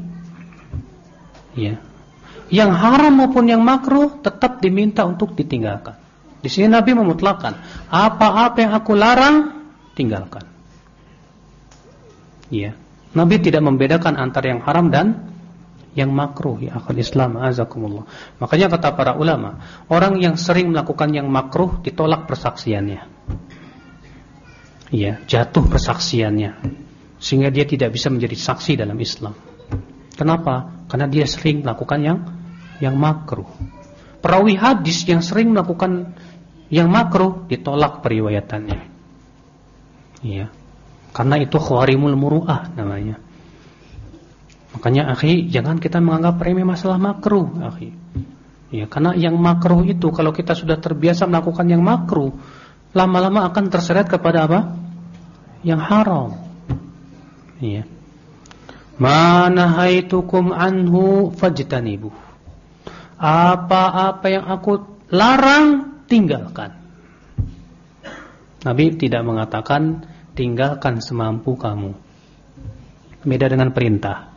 Ya. Yang haram maupun yang makruh tetap diminta untuk ditinggalkan. Di sini Nabi memutlakan, apa-apa yang aku larang tinggalkan. Ya. Nabi tidak membedakan antara yang haram dan yang makruh ya akal Islam azakumullah. Makanya kata para ulama, orang yang sering melakukan yang makruh ditolak persaksiannya. Ya, jatuh persaksiannya. Sehingga dia tidak bisa menjadi saksi dalam Islam. Kenapa? Karena dia sering melakukan yang yang makruh. Perawi hadis yang sering melakukan yang makruh ditolak periwayatannya. Iya. Karena itu khawarimul muru'ah namanya. Makanya akhi jangan kita menganggap remeh masalah makruh akhi. Ya, karena yang makruh itu kalau kita sudah terbiasa melakukan yang makruh, lama-lama akan terseret kepada apa? Yang haram. Ya. Mana haitukum anhu fajtanibu. Apa-apa yang aku larang tinggalkan. Nabi tidak mengatakan tinggalkan semampu kamu. Beda dengan perintah.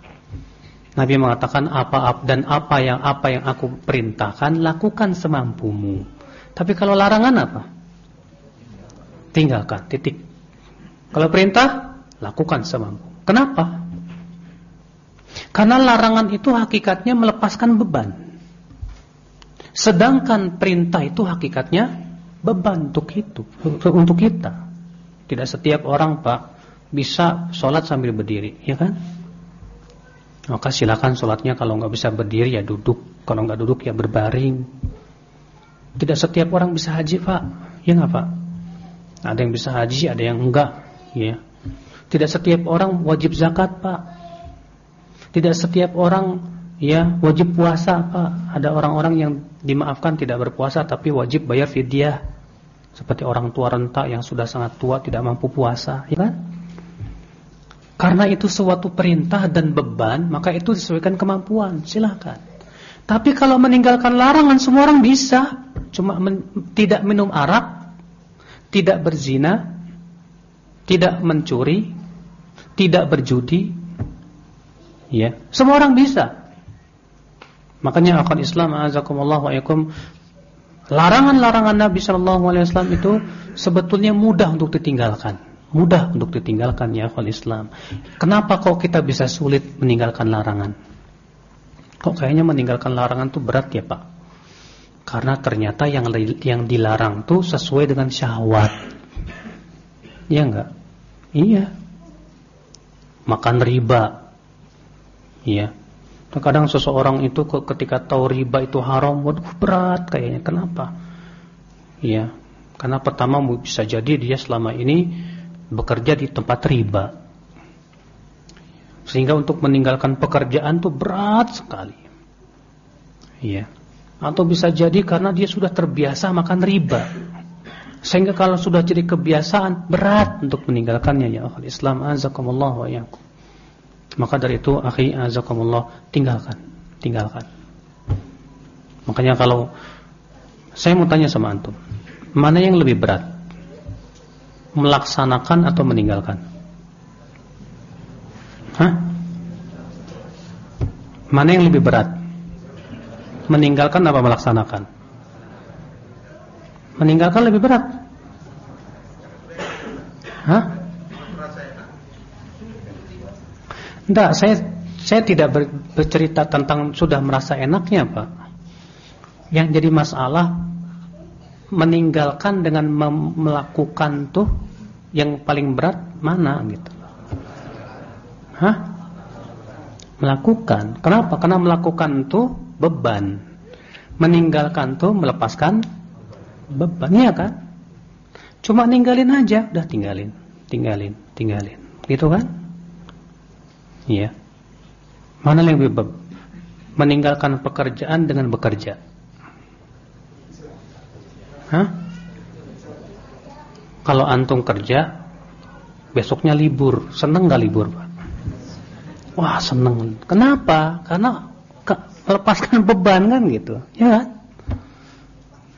Nabi mengatakan apa dan apa yang apa yang aku perintahkan lakukan semampumu. Tapi kalau larangan apa? Tinggalkan, titik. Kalau perintah lakukan semampu. Kenapa? Karena larangan itu hakikatnya melepaskan beban. Sedangkan perintah itu hakikatnya beban untuk itu, untuk kita. Tidak setiap orang, Pak, bisa sholat sambil berdiri, ya kan? Maka silakan sholatnya kalau nggak bisa berdiri ya duduk, kalau nggak duduk ya berbaring. Tidak setiap orang bisa haji pak, ya nggak pak? Ada yang bisa haji, ada yang enggak, ya. Tidak setiap orang wajib zakat pak. Tidak setiap orang ya wajib puasa pak. Ada orang-orang yang dimaafkan tidak berpuasa tapi wajib bayar fidyah. Seperti orang tua renta yang sudah sangat tua tidak mampu puasa, ya kan? Karena itu suatu perintah dan beban, maka itu disesuaikan kemampuan. Silahkan. Tapi kalau meninggalkan larangan semua orang bisa. Cuma men tidak minum arak, tidak berzina, tidak mencuri, tidak berjudi. Ya, semua orang bisa. Makanya akal Islam azakumullah wa yakum Larangan-larangan Nabi Shallallahu Alaihi Wasallam itu sebetulnya mudah untuk ditinggalkan, mudah untuk ditinggalkan ya kalau Islam. Kenapa kok kita bisa sulit meninggalkan larangan? Kok kayaknya meninggalkan larangan itu berat ya Pak? Karena ternyata yang yang dilarang tuh sesuai dengan syahwat. Iya enggak? Iya. Makan riba. Iya. Terkadang seseorang itu ketika tahu riba itu haram, waduh berat kayaknya. Kenapa? Ya, karena pertama bisa jadi dia selama ini bekerja di tempat riba. Sehingga untuk meninggalkan pekerjaan itu berat sekali. Ya. Atau bisa jadi karena dia sudah terbiasa makan riba. Sehingga kalau sudah jadi kebiasaan berat untuk meninggalkannya ya Allah Islam azakumullah wa iyyakum. Maka dari itu akhi azakumullah tinggalkan, tinggalkan. Makanya kalau saya mau tanya sama antum, mana yang lebih berat? Melaksanakan atau meninggalkan? Hah? Mana yang lebih berat? Meninggalkan apa melaksanakan? Meninggalkan lebih berat. Hah? Tidak, saya saya tidak ber, bercerita tentang sudah merasa enaknya, Pak. Yang jadi masalah meninggalkan dengan melakukan tuh yang paling berat mana gitu. Hah? Melakukan. Kenapa? Karena melakukan itu beban. Meninggalkan tuh melepaskan beban, ya kan? Cuma ninggalin aja, udah tinggalin, tinggalin, tinggalin. Gitu kan? Iya. Mana yang lebih meninggalkan pekerjaan dengan bekerja? Hah? Kalau antum kerja, besoknya libur, seneng gak libur, Pak? Wah, seneng. Kenapa? Karena melepaskan beban kan gitu, ya?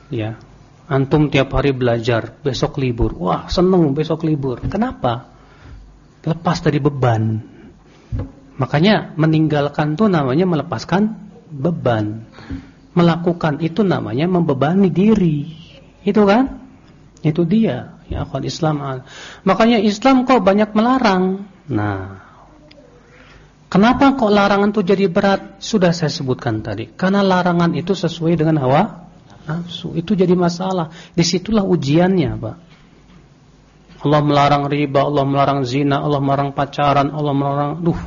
Ya. Antum tiap hari belajar, besok libur. Wah, seneng besok libur. Kenapa? Lepas dari beban. Makanya meninggalkan itu namanya melepaskan beban. Melakukan itu namanya membebani diri. Itu kan? Itu dia. Ya akhwat Islam. Makanya Islam kok banyak melarang. Nah, kenapa kok larangan itu jadi berat? Sudah saya sebutkan tadi. Karena larangan itu sesuai dengan hawa nafsu. Itu jadi masalah. Di situlah ujiannya, Pak. Allah melarang riba, Allah melarang zina, Allah melarang pacaran, Allah melarang, duh,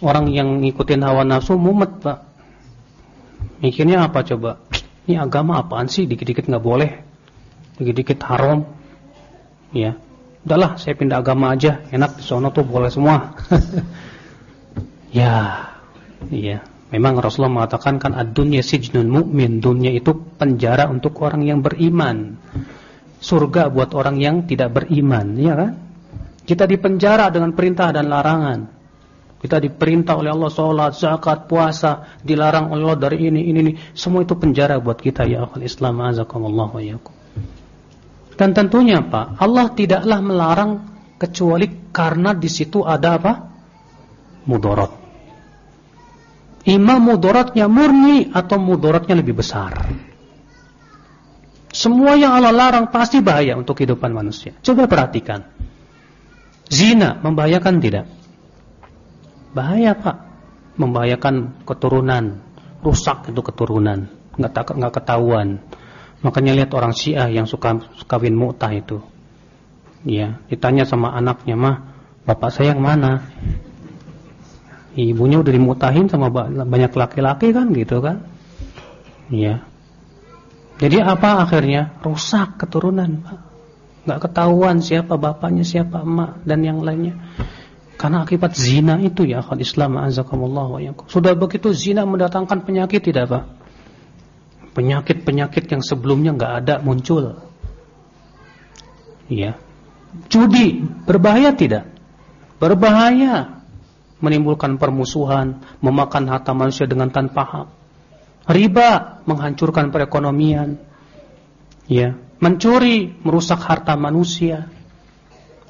Orang yang ngikutin hawa nafsu mumet pak. Mikirnya apa coba? Ini agama apaan sih? Dikit-dikit gak boleh. Dikit-dikit haram. Ya. Udahlah saya pindah agama aja. Enak di sana tuh boleh semua. Ya. Iya. Memang Rasulullah mengatakan kan ad-dunya sijnun mu'min. Dunia itu penjara untuk orang yang beriman. Surga buat orang yang tidak beriman. Ya kan? Kita dipenjara dengan perintah dan larangan kita diperintah oleh Allah sholat, zakat, puasa, dilarang oleh Allah dari ini, ini, ini. Semua itu penjara buat kita ya akhul Islam azakumullah wa yakum. Dan tentunya Pak, Allah tidaklah melarang kecuali karena di situ ada apa? Mudorot. Imam mudorotnya murni atau mudorotnya lebih besar. Semua yang Allah larang pasti bahaya untuk kehidupan manusia. Coba perhatikan. Zina membahayakan tidak? Bahaya pak, membahayakan keturunan, rusak itu keturunan, nggak tak nggak ketahuan. Makanya lihat orang Syiah yang suka kawin mu'tah itu, ya ditanya sama anaknya mah, bapak saya yang mana? Ibunya udah dimutahin sama banyak laki-laki kan gitu kan? Ya. Jadi apa akhirnya? Rusak keturunan, Pak. Enggak ketahuan siapa bapaknya, siapa emak dan yang lainnya. Karena akibat zina itu ya akhwat Islam azakumullah wa yakum. Sudah begitu zina mendatangkan penyakit tidak Pak? Penyakit-penyakit yang sebelumnya enggak ada muncul. Iya. Judi berbahaya tidak? Berbahaya. Menimbulkan permusuhan, memakan harta manusia dengan tanpa hak. Riba menghancurkan perekonomian. Ya, mencuri merusak harta manusia.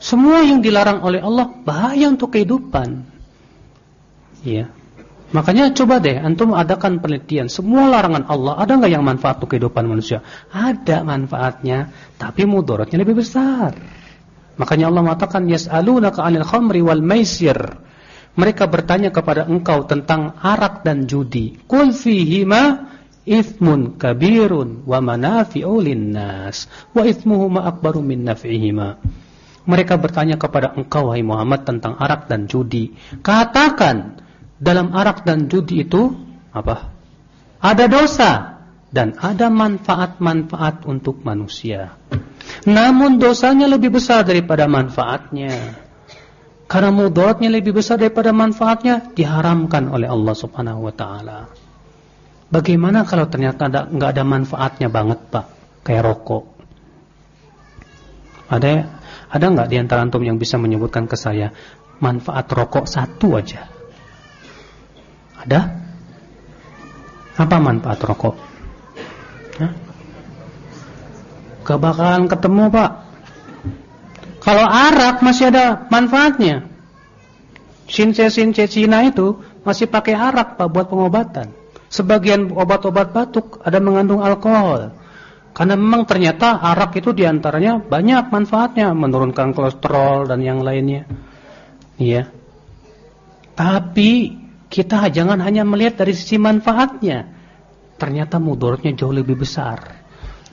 Semua yang dilarang oleh Allah bahaya untuk kehidupan. Ya. Makanya coba deh antum adakan penelitian semua larangan Allah ada nggak yang manfaat untuk kehidupan manusia? Ada manfaatnya, tapi mudaratnya lebih besar. Makanya Allah mengatakan yas'alunaka 'anil khamri wal maisir. Mereka bertanya kepada engkau tentang arak dan judi. Qul fihima ithmun kabirun wa manafi'u linnas wa ithmuhuma akbaru min naf'ihima. Mereka bertanya kepada engkau wahai Muhammad tentang arak dan judi. Katakan dalam arak dan judi itu apa? Ada dosa dan ada manfaat-manfaat untuk manusia. Namun dosanya lebih besar daripada manfaatnya. Karena mudaratnya lebih besar daripada manfaatnya diharamkan oleh Allah Subhanahu wa taala. Bagaimana kalau ternyata ada enggak ada manfaatnya banget, Pak? Kayak rokok. Ada ada enggak di antara antum yang bisa menyebutkan ke saya manfaat rokok satu aja? Ada? Apa manfaat rokok? Kebakaran ketemu pak Kalau arak masih ada manfaatnya Since-since Cina itu Masih pakai arak pak buat pengobatan Sebagian obat-obat batuk Ada mengandung alkohol Karena memang ternyata arak itu di antaranya Banyak manfaatnya Menurunkan kolesterol dan yang lainnya Iya Tapi kita jangan hanya melihat dari sisi manfaatnya. Ternyata mudorotnya jauh lebih besar.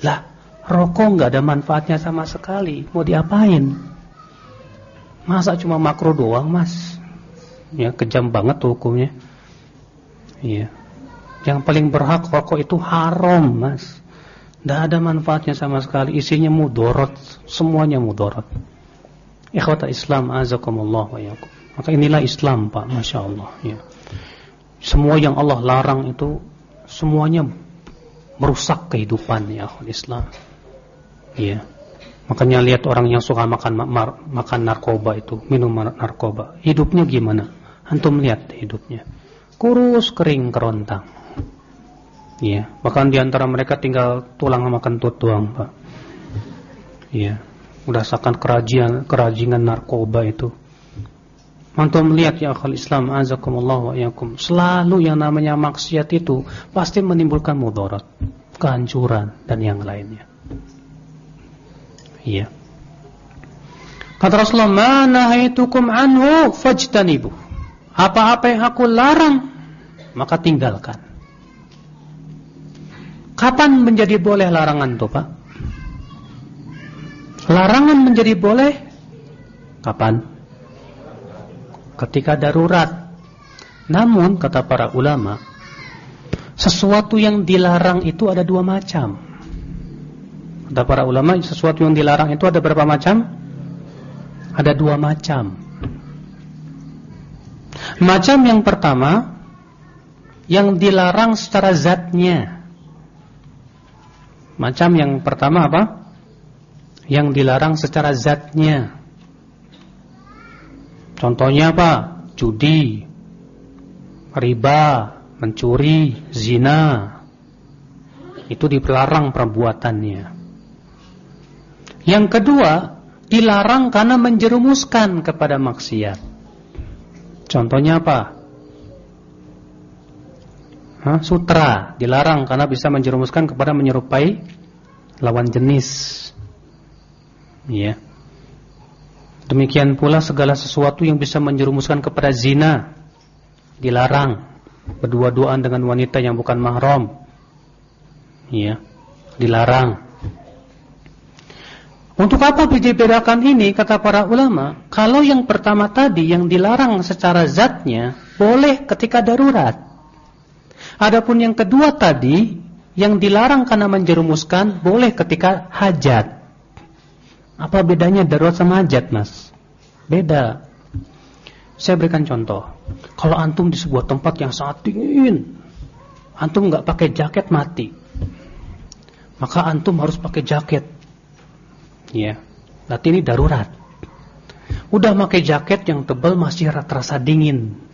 Lah, rokok nggak ada manfaatnya sama sekali. Mau diapain? Masa cuma makro doang, Mas? Ya, kejam banget tuh hukumnya. Iya. Yang paling berhak rokok itu haram, Mas. Tidak ada manfaatnya sama sekali. Isinya mudorot. Semuanya mudorot. Ikhwata Islam azakumullah wa yakum. Maka inilah Islam, Pak. Masya Allah. Ya. Semua yang Allah larang itu semuanya merusak kehidupan ya Islam. Iya. Makanya lihat orang yang suka makan makan narkoba itu, minum narkoba. Hidupnya gimana? Antum lihat hidupnya. Kurus, kering, kerontang. Iya, bahkan di antara mereka tinggal tulang makan tut doang, Pak. Iya. Merasakan kerajinan kerajingan narkoba itu. Antum melihat ya akhal Islam azakumullah wa iyakum. Selalu yang namanya maksiat itu pasti menimbulkan mudarat, kehancuran dan yang lainnya. Iya. Kata Rasulullah, "Ma nahaitukum anhu fajtanibu." Apa-apa yang aku larang, maka tinggalkan. Kapan menjadi boleh larangan itu, Pak? Larangan menjadi boleh kapan? ketika darurat. Namun kata para ulama, sesuatu yang dilarang itu ada dua macam. Kata para ulama, sesuatu yang dilarang itu ada berapa macam? Ada dua macam. Macam yang pertama, yang dilarang secara zatnya. Macam yang pertama apa? Yang dilarang secara zatnya. Contohnya apa? Judi, riba, mencuri, zina. Itu dilarang perbuatannya. Yang kedua, dilarang karena menjerumuskan kepada maksiat. Contohnya apa? Hah? Sutra dilarang karena bisa menjerumuskan kepada menyerupai lawan jenis. Iya. Demikian pula segala sesuatu yang bisa menjerumuskan kepada zina dilarang. Berdua-duaan dengan wanita yang bukan mahram. Ya, dilarang. Untuk apa dibedakan ini kata para ulama? Kalau yang pertama tadi yang dilarang secara zatnya boleh ketika darurat. Adapun yang kedua tadi yang dilarang karena menjerumuskan boleh ketika hajat. Apa bedanya darurat sama hajat, Mas? Beda. Saya berikan contoh. Kalau antum di sebuah tempat yang sangat dingin, antum nggak pakai jaket mati. Maka antum harus pakai jaket. Ya. Berarti ini darurat. Udah pakai jaket yang tebal masih terasa dingin.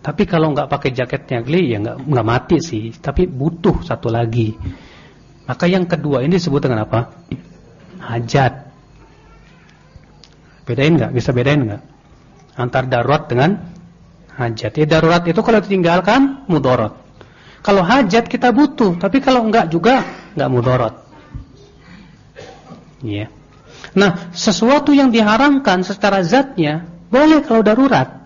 Tapi kalau nggak pakai jaketnya geli ya nggak nggak mati sih, tapi butuh satu lagi. Maka yang kedua ini disebut dengan apa? Hajat. Bedain nggak? Bisa bedain nggak? Antar darurat dengan hajat. Ya darurat itu kalau ditinggalkan mudorot. Kalau hajat kita butuh, tapi kalau enggak juga enggak mudorot. Ya. Nah, sesuatu yang diharamkan secara zatnya boleh kalau darurat.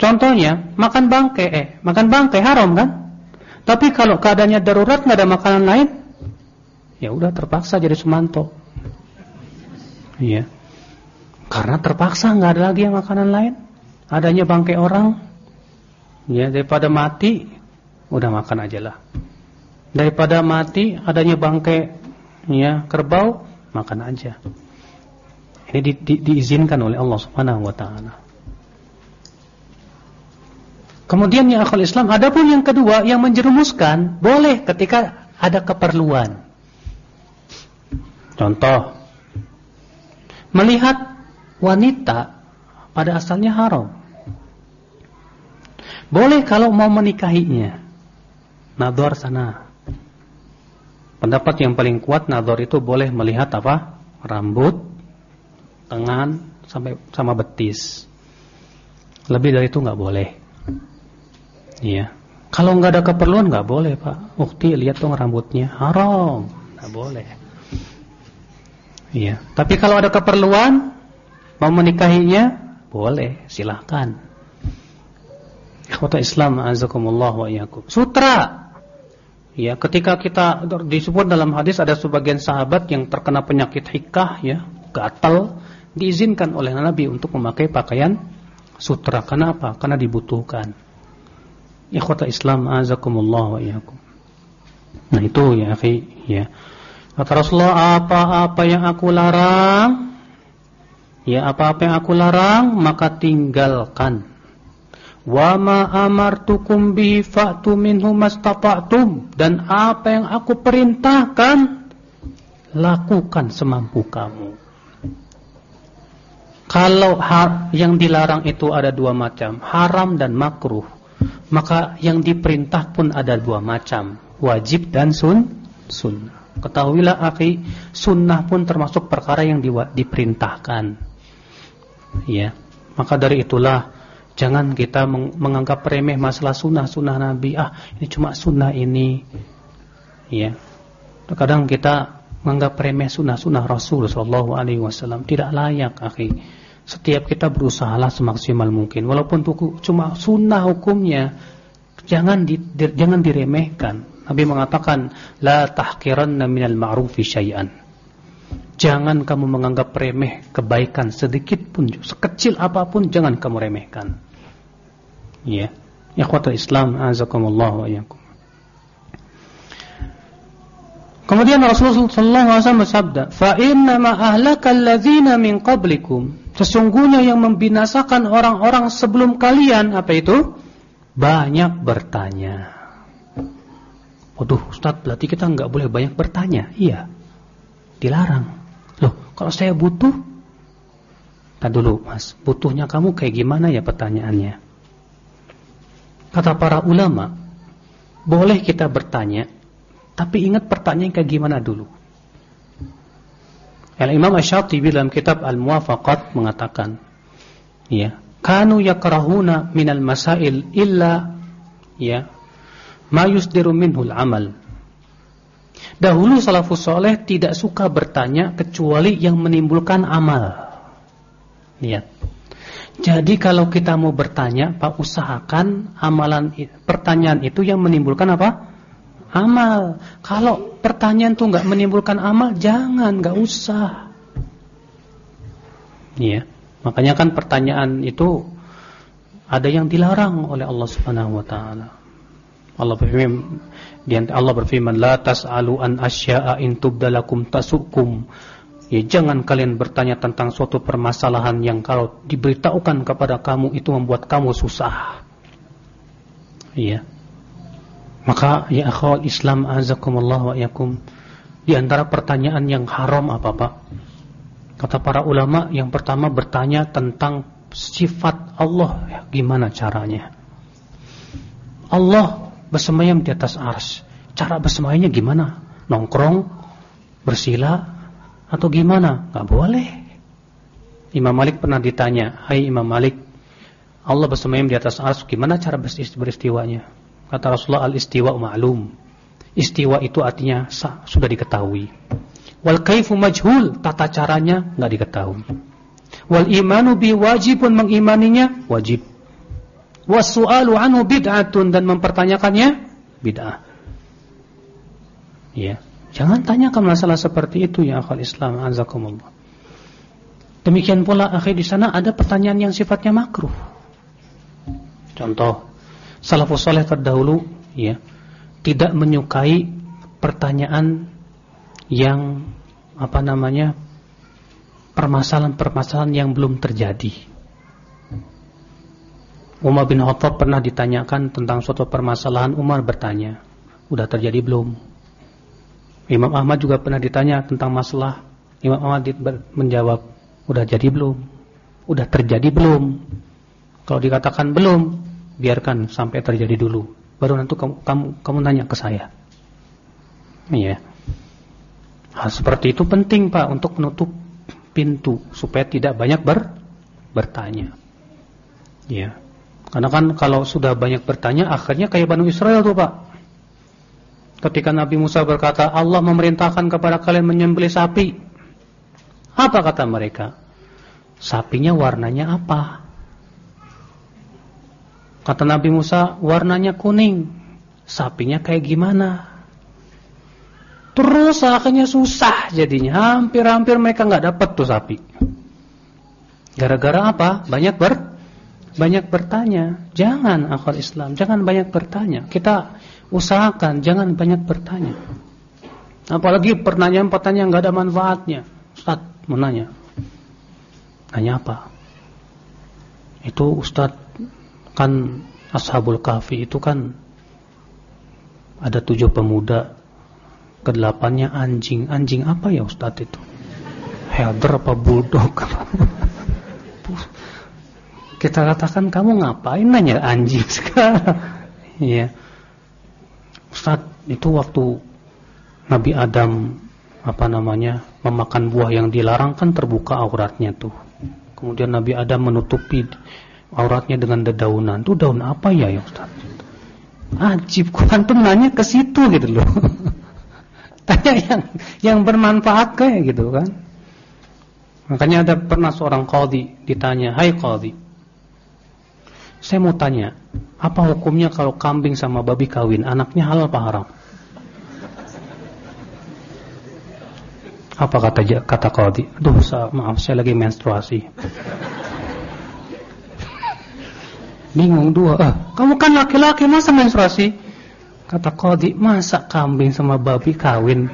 Contohnya, makan bangke, eh, makan bangke haram kan? Tapi kalau keadaannya darurat nggak ada makanan lain, ya udah terpaksa jadi semanto. Iya. Karena terpaksa nggak ada lagi yang makanan lain. Adanya bangkai orang. Ya, daripada mati udah makan aja lah. Daripada mati adanya bangkai ya kerbau, makan aja. Ini di, di, diizinkan oleh Allah Subhanahu wa taala. Kemudian ya akal Islam, adapun yang kedua yang menjerumuskan boleh ketika ada keperluan. Contoh, melihat wanita pada asalnya haram. Boleh kalau mau menikahinya. Nador sana. Pendapat yang paling kuat nador itu boleh melihat apa? Rambut, tangan, sampai sama betis. Lebih dari itu nggak boleh. Iya. Kalau nggak ada keperluan nggak boleh pak. Ukti lihat dong rambutnya haram, nggak boleh. Iya. Tapi kalau ada keperluan mau menikahinya boleh, silahkan. Ikhwata Islam azakumullah wa iyyakum. Sutra. Ya, ketika kita disebut dalam hadis ada sebagian sahabat yang terkena penyakit hikah ya, gatal, diizinkan oleh Nabi untuk memakai pakaian sutra. Kenapa? Karena dibutuhkan. Ikhwata Islam azakumullah wa iyyakum. Nah, itu ya, akhi, ya. Kata Rasulullah, apa-apa yang aku larang, ya apa-apa yang aku larang, maka tinggalkan. Wa ma amartukum bihi fa'tu minhu mastata'tum dan apa yang aku perintahkan lakukan semampu kamu. Kalau yang dilarang itu ada dua macam, haram dan makruh, maka yang diperintah pun ada dua macam, wajib dan sun sunnah. Ketahuilah akhi, sunnah pun termasuk perkara yang di, diperintahkan. Ya, maka dari itulah Jangan kita menganggap remeh masalah sunnah-sunnah Nabi. Ah, ini cuma sunnah ini. Ya. Kadang kita menganggap remeh sunnah-sunnah Rasul sallallahu alaihi wasallam tidak layak, akhi. Setiap kita berusahalah semaksimal mungkin. Walaupun cuma sunnah hukumnya, jangan di, di, jangan diremehkan. Nabi mengatakan, la tahqiranna minal ma'rufi syai'an. Jangan kamu menganggap remeh kebaikan sedikit pun, sekecil apa pun jangan kamu remehkan. Ya. Ikhwatul Islam azakumullah wa iyyakum. Kemudian Rasulullah wasallam bersabda, "Fa inna ma ahlakal ladzina min qablikum." Sesungguhnya yang membinasakan orang-orang sebelum kalian apa itu? Banyak bertanya. Waduh, Ustaz, berarti kita enggak boleh banyak bertanya. Iya. Dilarang. Loh, kalau saya butuh Tadi dulu, Mas. Butuhnya kamu kayak gimana ya pertanyaannya? Kata para ulama, boleh kita bertanya, tapi ingat pertanyaan kayak gimana dulu. Al-Imam Asy-Syatibi dalam kitab Al-Muwafaqat mengatakan, ya, kanu yakrahuna minal masail illa ya ma yusdiru minhu al-amal. Dahulu salafus soleh tidak suka bertanya kecuali yang menimbulkan amal. Lihat. Jadi kalau kita mau bertanya, Pak usahakan amalan pertanyaan itu yang menimbulkan apa? Amal. Kalau pertanyaan itu nggak menimbulkan amal, jangan, nggak usah. Iya. Makanya kan pertanyaan itu ada yang dilarang oleh Allah Subhanahu wa taala. Allah berfirman Allah berfirman la tas'alu an asya'a in tubdalakum tasukum Ya jangan kalian bertanya tentang suatu permasalahan yang kalau diberitahukan kepada kamu itu membuat kamu susah. Iya. Maka ya akhwal Islam azakumullah wa yakum di antara pertanyaan yang haram apa Pak? Kata para ulama yang pertama bertanya tentang sifat Allah ya, gimana caranya? Allah bersemayam di atas ars. Cara bersemayamnya gimana? Nongkrong, bersila, atau gimana? Gak boleh. Imam Malik pernah ditanya, Hai Imam Malik, Allah bersemayam di atas ars, gimana cara beristiwanya? Kata Rasulullah al-istiwa ma'lum. Istiwa itu artinya sah, sudah diketahui. Wal kaifu majhul, tata caranya nggak diketahui. Wal imanu bi wajibun mengimaninya wajib. Wasu'alu anhu bid'atun dan mempertanyakannya bid'ah. Ya. Jangan tanyakan masalah seperti itu ya akal Islam azakumullah. Demikian pula akhir di sana ada pertanyaan yang sifatnya makruh. Contoh, salafus saleh terdahulu ya tidak menyukai pertanyaan yang apa namanya permasalahan-permasalahan yang belum terjadi. Umar bin Khattab pernah ditanyakan tentang suatu permasalahan, Umar bertanya, "Udah terjadi belum?" Imam Ahmad juga pernah ditanya tentang masalah, Imam Ahmad menjawab, "Udah jadi belum?" "Udah terjadi belum?" Kalau dikatakan belum, biarkan sampai terjadi dulu. Baru nanti kamu kamu, kamu nanya ke saya. Iya. Hal seperti itu penting Pak untuk menutup pintu supaya tidak banyak ber bertanya. Ya. Karena kan kalau sudah banyak bertanya akhirnya kayak Bani Israel tuh Pak. Ketika Nabi Musa berkata Allah memerintahkan kepada kalian menyembelih sapi. Apa kata mereka? Sapinya warnanya apa? Kata Nabi Musa, warnanya kuning. Sapinya kayak gimana? Terus akhirnya susah jadinya. Hampir-hampir mereka nggak dapat tuh sapi. Gara-gara apa? Banyak ber banyak bertanya. Jangan akal Islam, jangan banyak bertanya. Kita usahakan jangan banyak bertanya. Apalagi pertanyaan-pertanyaan nggak ada manfaatnya. Ustaz mau nanya. Nanya apa? Itu Ustaz kan Ashabul Kahfi itu kan ada tujuh pemuda kedelapannya anjing. Anjing apa ya Ustadz itu? Helder apa bulldog? Kita katakan kamu ngapain nanya anjing sekarang? Ya Ustadz itu waktu Nabi Adam apa namanya memakan buah yang dilarang kan terbuka auratnya tuh. Kemudian Nabi Adam menutupi auratnya dengan dedaunan. Itu daun apa ya ya Ustaz? Ajib, Quran tuh nanya ke situ gitu loh. Tanya yang yang bermanfaat kayak gitu kan. Makanya ada pernah seorang qadhi ditanya, "Hai qadhi, saya mau tanya, apa hukumnya kalau kambing sama babi kawin, anaknya halal apa haram?" Apa kata kata qadhi? Aduh, maaf saya lagi menstruasi. Bingung dua. Ah, kamu kan laki-laki masa menstruasi? Kata Kodi, masa kambing sama babi kawin?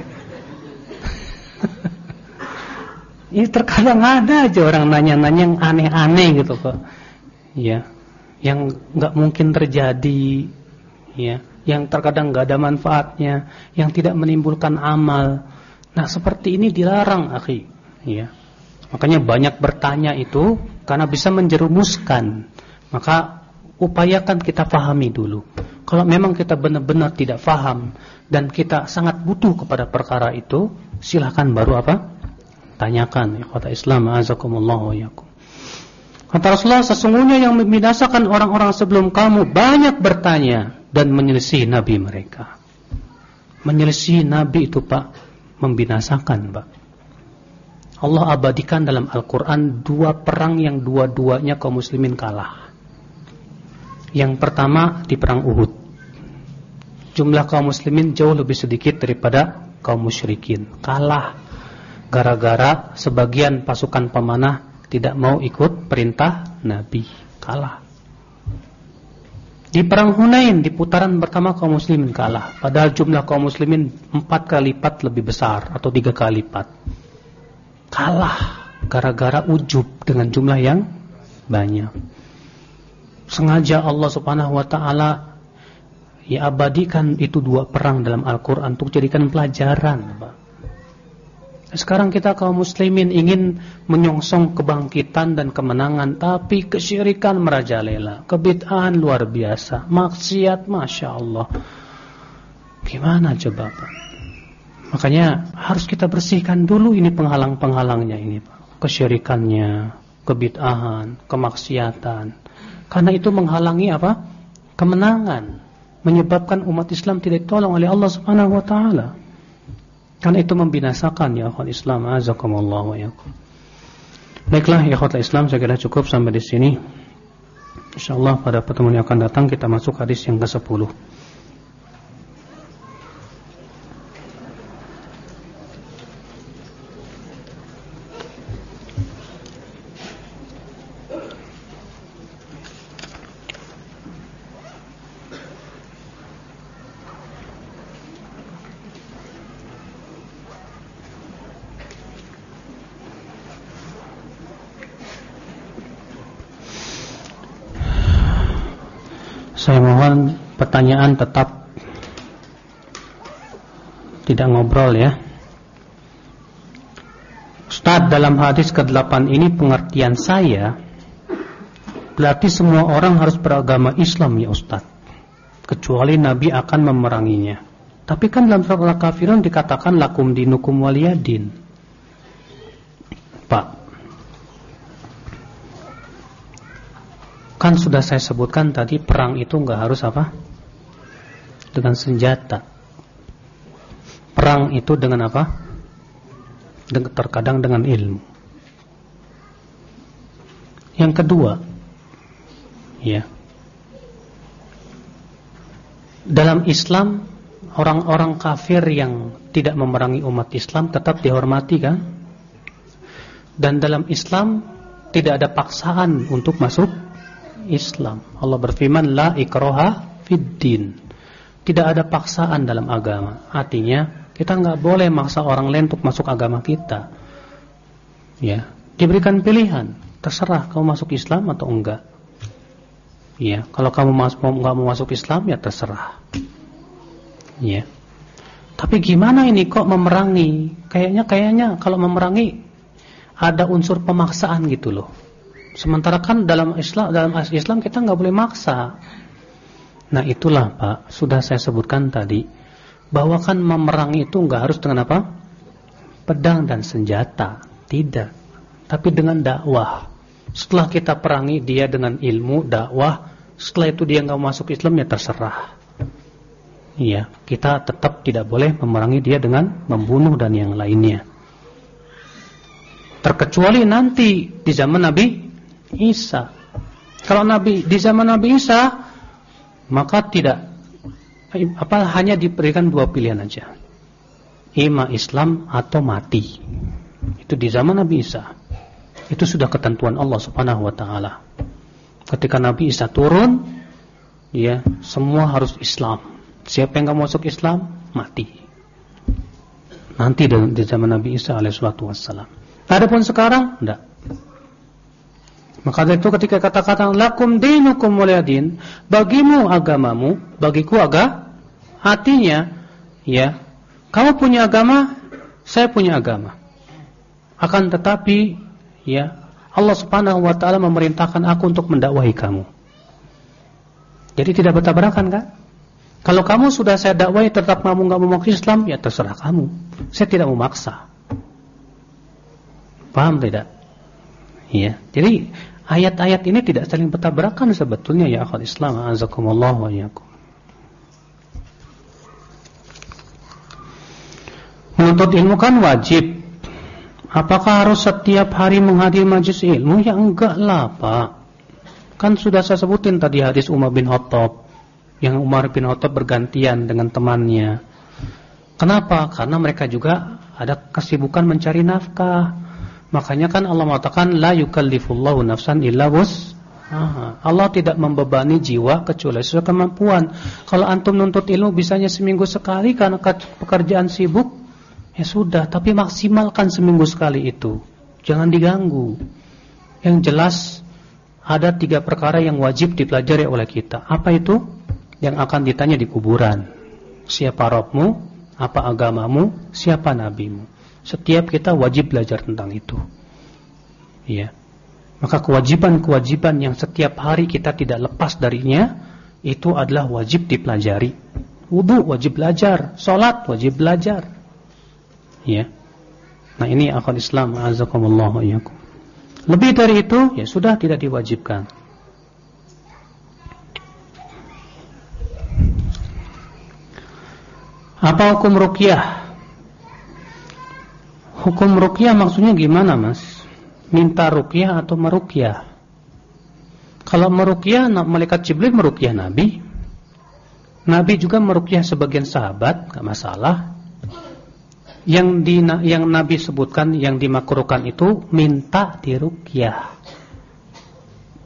Ini terkadang ada aja orang nanya-nanya yang aneh-aneh gitu kok. Ya, yang nggak mungkin terjadi. Ya, yang terkadang nggak ada manfaatnya, yang tidak menimbulkan amal. Nah, seperti ini dilarang, akhi. Ya. Makanya banyak bertanya itu karena bisa menjerumuskan. Maka upayakan kita pahami dulu. Kalau memang kita benar-benar tidak paham dan kita sangat butuh kepada perkara itu, silahkan baru apa? Tanyakan. Ya, kata Islam, azakumullah wa yakum. Kata Rasulullah, sesungguhnya yang membinasakan orang-orang sebelum kamu banyak bertanya dan menyelisih Nabi mereka. Menyelisih Nabi itu Pak, membinasakan Pak. Allah abadikan dalam Al-Quran dua perang yang dua-duanya kaum muslimin kalah. Yang pertama di perang Uhud. Jumlah kaum muslimin jauh lebih sedikit daripada kaum musyrikin. Kalah gara-gara sebagian pasukan pemanah tidak mau ikut perintah Nabi. Kalah. Di perang Hunain di putaran pertama kaum muslimin kalah. Padahal jumlah kaum muslimin empat kali lipat lebih besar atau tiga kali lipat. Kalah gara-gara ujub dengan jumlah yang banyak sengaja Allah Subhanahu wa taala ya abadikan itu dua perang dalam Al-Qur'an untuk jadikan pelajaran, Sekarang kita kaum muslimin ingin menyongsong kebangkitan dan kemenangan tapi kesyirikan merajalela, kebid'ahan luar biasa, maksiat Masya Allah. Gimana coba Pak? Makanya harus kita bersihkan dulu ini penghalang-penghalangnya ini Pak. Kesyirikannya, kebid'ahan, kemaksiatan Karena itu menghalangi apa? Kemenangan, menyebabkan umat Islam tidak ditolong oleh Allah Subhanahu wa taala. Karena itu membinasakan ya akhwat Islam azakumullah wa yakum. Baiklah ya akhwat Islam saya kira cukup sampai di sini. Insyaallah pada pertemuan yang akan datang kita masuk hadis yang ke-10. Saya mohon pertanyaan tetap tidak ngobrol ya. Ustaz dalam hadis ke-8 ini pengertian saya berarti semua orang harus beragama Islam ya Ustaz. Kecuali Nabi akan memeranginya. Tapi kan dalam surat Al-Kafirun dikatakan lakum dinukum waliyadin. Pak, Kan sudah saya sebutkan tadi perang itu nggak harus apa? Dengan senjata. Perang itu dengan apa? Dengan, terkadang dengan ilmu. Yang kedua, ya. Dalam Islam orang-orang kafir yang tidak memerangi umat Islam tetap dihormati kan? Dan dalam Islam tidak ada paksaan untuk masuk Islam. Allah berfirman la ikroha fid din. Tidak ada paksaan dalam agama. Artinya kita nggak boleh maksa orang lain untuk masuk agama kita. Ya, diberikan pilihan. Terserah kamu masuk Islam atau enggak. Ya, kalau kamu nggak mau masuk Islam ya terserah. Ya. Tapi gimana ini kok memerangi? Kayaknya kayaknya kalau memerangi ada unsur pemaksaan gitu loh. Sementara kan dalam Islam dalam Islam kita nggak boleh maksa. Nah itulah Pak, sudah saya sebutkan tadi bahwa kan memerangi itu nggak harus dengan apa? Pedang dan senjata, tidak. Tapi dengan dakwah. Setelah kita perangi dia dengan ilmu dakwah, setelah itu dia nggak masuk Islam ya terserah. Iya, kita tetap tidak boleh memerangi dia dengan membunuh dan yang lainnya. Terkecuali nanti di zaman Nabi Isa. Kalau Nabi di zaman Nabi Isa maka tidak apa hanya diberikan dua pilihan aja. Ima Islam atau mati. Itu di zaman Nabi Isa. Itu sudah ketentuan Allah Subhanahu wa taala. Ketika Nabi Isa turun, ya, semua harus Islam. Siapa yang enggak masuk Islam, mati. Nanti di zaman Nabi Isa alaihissalatu wassalam. Adapun sekarang enggak. Maka dari itu ketika kata-kata lakum dinukum waliyadin, bagimu agamamu, bagiku aga, artinya ya, kamu punya agama, saya punya agama. Akan tetapi ya, Allah Subhanahu wa taala memerintahkan aku untuk mendakwahi kamu. Jadi tidak bertabrakan kan? Kalau kamu sudah saya dakwahi tetap kamu nggak mau Islam, ya terserah kamu. Saya tidak memaksa. Paham tidak? Iya. Jadi ayat-ayat ini tidak saling bertabrakan sebetulnya ya akhwat Islam. Azakumullah wa iyyakum. Menuntut ilmu kan wajib. Apakah harus setiap hari menghadiri majlis ilmu? Ya enggak lah Pak. Kan sudah saya sebutin tadi hadis Umar bin Khattab. Yang Umar bin Khattab bergantian dengan temannya. Kenapa? Karena mereka juga ada kesibukan mencari nafkah Makanya kan Allah mengatakan la yukallifullahu nafsan illa wus. Allah tidak membebani jiwa kecuali sesuai kemampuan. Kalau antum nuntut ilmu bisanya seminggu sekali karena pekerjaan sibuk, ya sudah, tapi maksimalkan seminggu sekali itu. Jangan diganggu. Yang jelas ada tiga perkara yang wajib dipelajari oleh kita. Apa itu? Yang akan ditanya di kuburan. Siapa Robmu? Apa agamamu? Siapa nabimu? Setiap kita wajib belajar tentang itu. ya. Maka kewajiban-kewajiban yang setiap hari kita tidak lepas darinya itu adalah wajib dipelajari. Wudu wajib belajar, salat wajib belajar. Ya. Nah, ini akal Islam azakumullah wa. Lebih dari itu ya sudah tidak diwajibkan. Apa hukum ruqyah? Hukum rukyah maksudnya gimana mas? Minta rukyah atau merukyah? Kalau merukyah, malaikat Jibril merukyah Nabi. Nabi juga merukyah sebagian sahabat, gak masalah. Yang di yang Nabi sebutkan yang dimakruhkan itu minta dirukyah.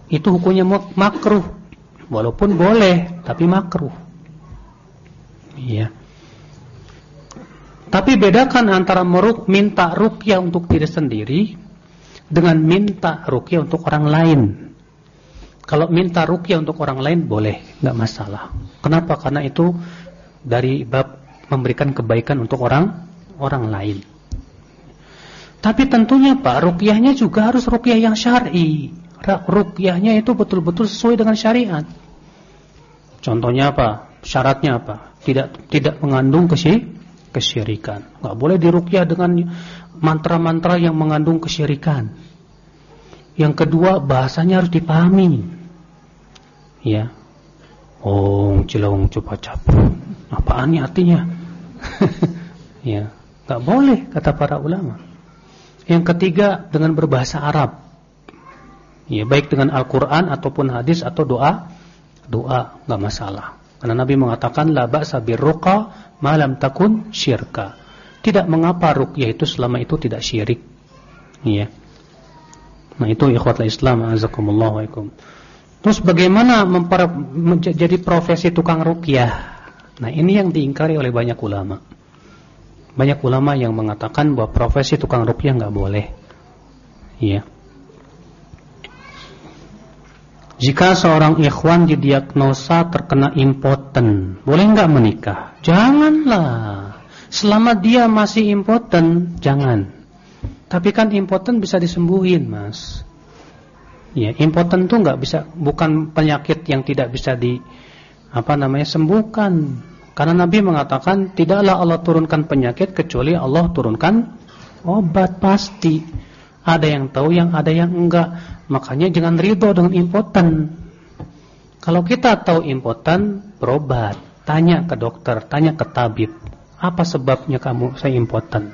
Itu hukumnya makruh. Walaupun boleh, tapi makruh. Iya. Tapi bedakan antara meruk, minta rukyah untuk diri sendiri dengan minta rukyah untuk orang lain. Kalau minta rukyah untuk orang lain boleh, nggak masalah. Kenapa? Karena itu dari bab memberikan kebaikan untuk orang orang lain. Tapi tentunya Pak, rukyahnya juga harus rukyah yang syar'i. Rukyahnya itu betul-betul sesuai dengan syariat. Contohnya apa? Syaratnya apa? Tidak tidak mengandung kesyirikan. Nggak boleh dirukyah dengan mantra-mantra yang mengandung kesyirikan. Yang kedua, bahasanya harus dipahami. Ya. Oh cilawung coba cap apaan nih artinya? Ya. Nggak boleh kata para ulama. Yang ketiga dengan berbahasa Arab. Ya baik dengan Al-Qur'an ataupun hadis atau doa doa nggak masalah karena Nabi mengatakan la ba'sa birruqa ma lam takun syirka tidak mengapa ruqyah itu selama itu tidak syirik ya nah itu ikhwatul Islam azakumullah wa Terus bagaimana menjadi profesi tukang rukyah? Nah ini yang diingkari oleh banyak ulama. Banyak ulama yang mengatakan bahwa profesi tukang rukyah nggak boleh. Iya. Jika seorang ikhwan didiagnosa terkena impoten, boleh nggak menikah? Janganlah. Selama dia masih impoten, jangan. Tapi kan impoten bisa disembuhin, mas. Ya, impoten itu nggak bisa bukan penyakit yang tidak bisa di apa namanya sembuhkan. Karena Nabi mengatakan tidaklah Allah turunkan penyakit kecuali Allah turunkan obat pasti. Ada yang tahu yang ada yang enggak. Makanya jangan ridho dengan impoten. Kalau kita tahu impoten, berobat, tanya ke dokter, tanya ke tabib, apa sebabnya kamu saya impoten?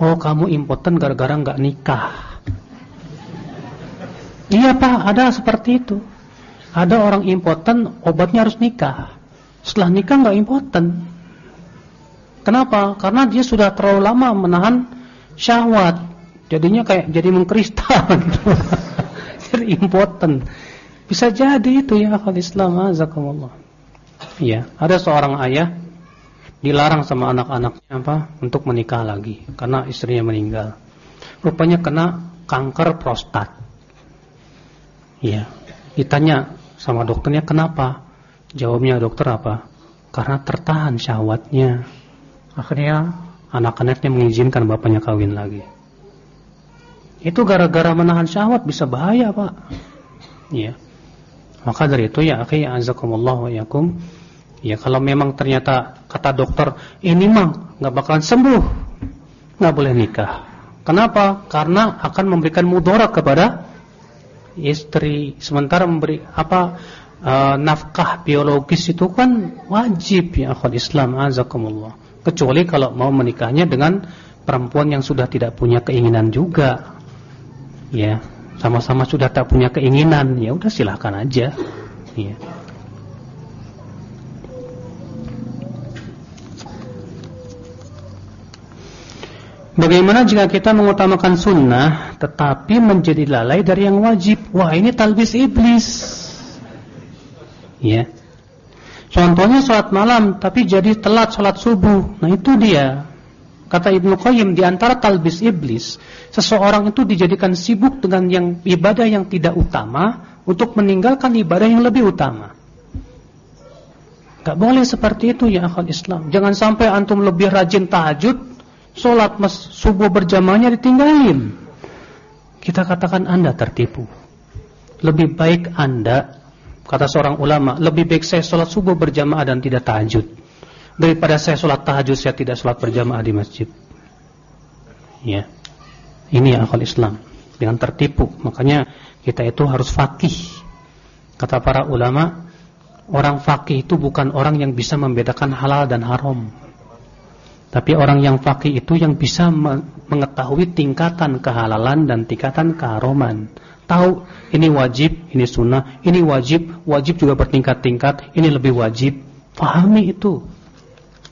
Oh, kamu impoten gara-gara enggak nikah. Iya pak, ada seperti itu. Ada orang impoten, obatnya harus nikah. Setelah nikah nggak impoten. Kenapa? Karena dia sudah terlalu lama menahan syahwat. Jadinya kayak jadi mengkristal impoten. Bisa jadi itu ya akal Islam azakumullah. Iya, ada seorang ayah dilarang sama anak-anaknya apa untuk menikah lagi karena istrinya meninggal. Rupanya kena kanker prostat. Iya. Ditanya sama dokternya kenapa? Jawabnya dokter apa? Karena tertahan syahwatnya. Akhirnya anak-anaknya mengizinkan bapaknya kawin lagi. Itu gara-gara menahan syahwat bisa bahaya, Pak. Iya. Maka dari itu ya akhi azakumullah wa yakum. Ya kalau memang ternyata kata dokter ini mah nggak bakalan sembuh. nggak boleh nikah. Kenapa? Karena akan memberikan mudarat kepada istri sementara memberi apa uh, nafkah biologis itu kan wajib ya akhwat Islam azakumullah kecuali kalau mau menikahnya dengan perempuan yang sudah tidak punya keinginan juga ya sama-sama sudah tak punya keinginan ya udah silahkan aja ya Bagaimana jika kita mengutamakan sunnah tetapi menjadi lalai dari yang wajib? Wah ini talbis iblis. Ya. Contohnya sholat malam tapi jadi telat sholat subuh. Nah itu dia. Kata Ibnu Qayyim di antara talbis iblis, seseorang itu dijadikan sibuk dengan yang ibadah yang tidak utama untuk meninggalkan ibadah yang lebih utama. Gak boleh seperti itu ya akal Islam. Jangan sampai antum lebih rajin tahajud Sholat mas subuh berjamaahnya ditinggalin. Kita katakan anda tertipu. Lebih baik anda, kata seorang ulama, lebih baik saya sholat subuh berjamaah dan tidak tahajud. Daripada saya sholat tahajud, saya tidak sholat berjamaah di masjid. Ya, Ini akal Islam. Dengan tertipu. Makanya kita itu harus fakih. Kata para ulama, orang fakih itu bukan orang yang bisa membedakan halal dan haram. Tapi orang yang fakih itu yang bisa mengetahui tingkatan kehalalan dan tingkatan keharuman. Tahu ini wajib, ini sunnah, ini wajib, wajib juga bertingkat-tingkat, ini lebih wajib. Pahami itu.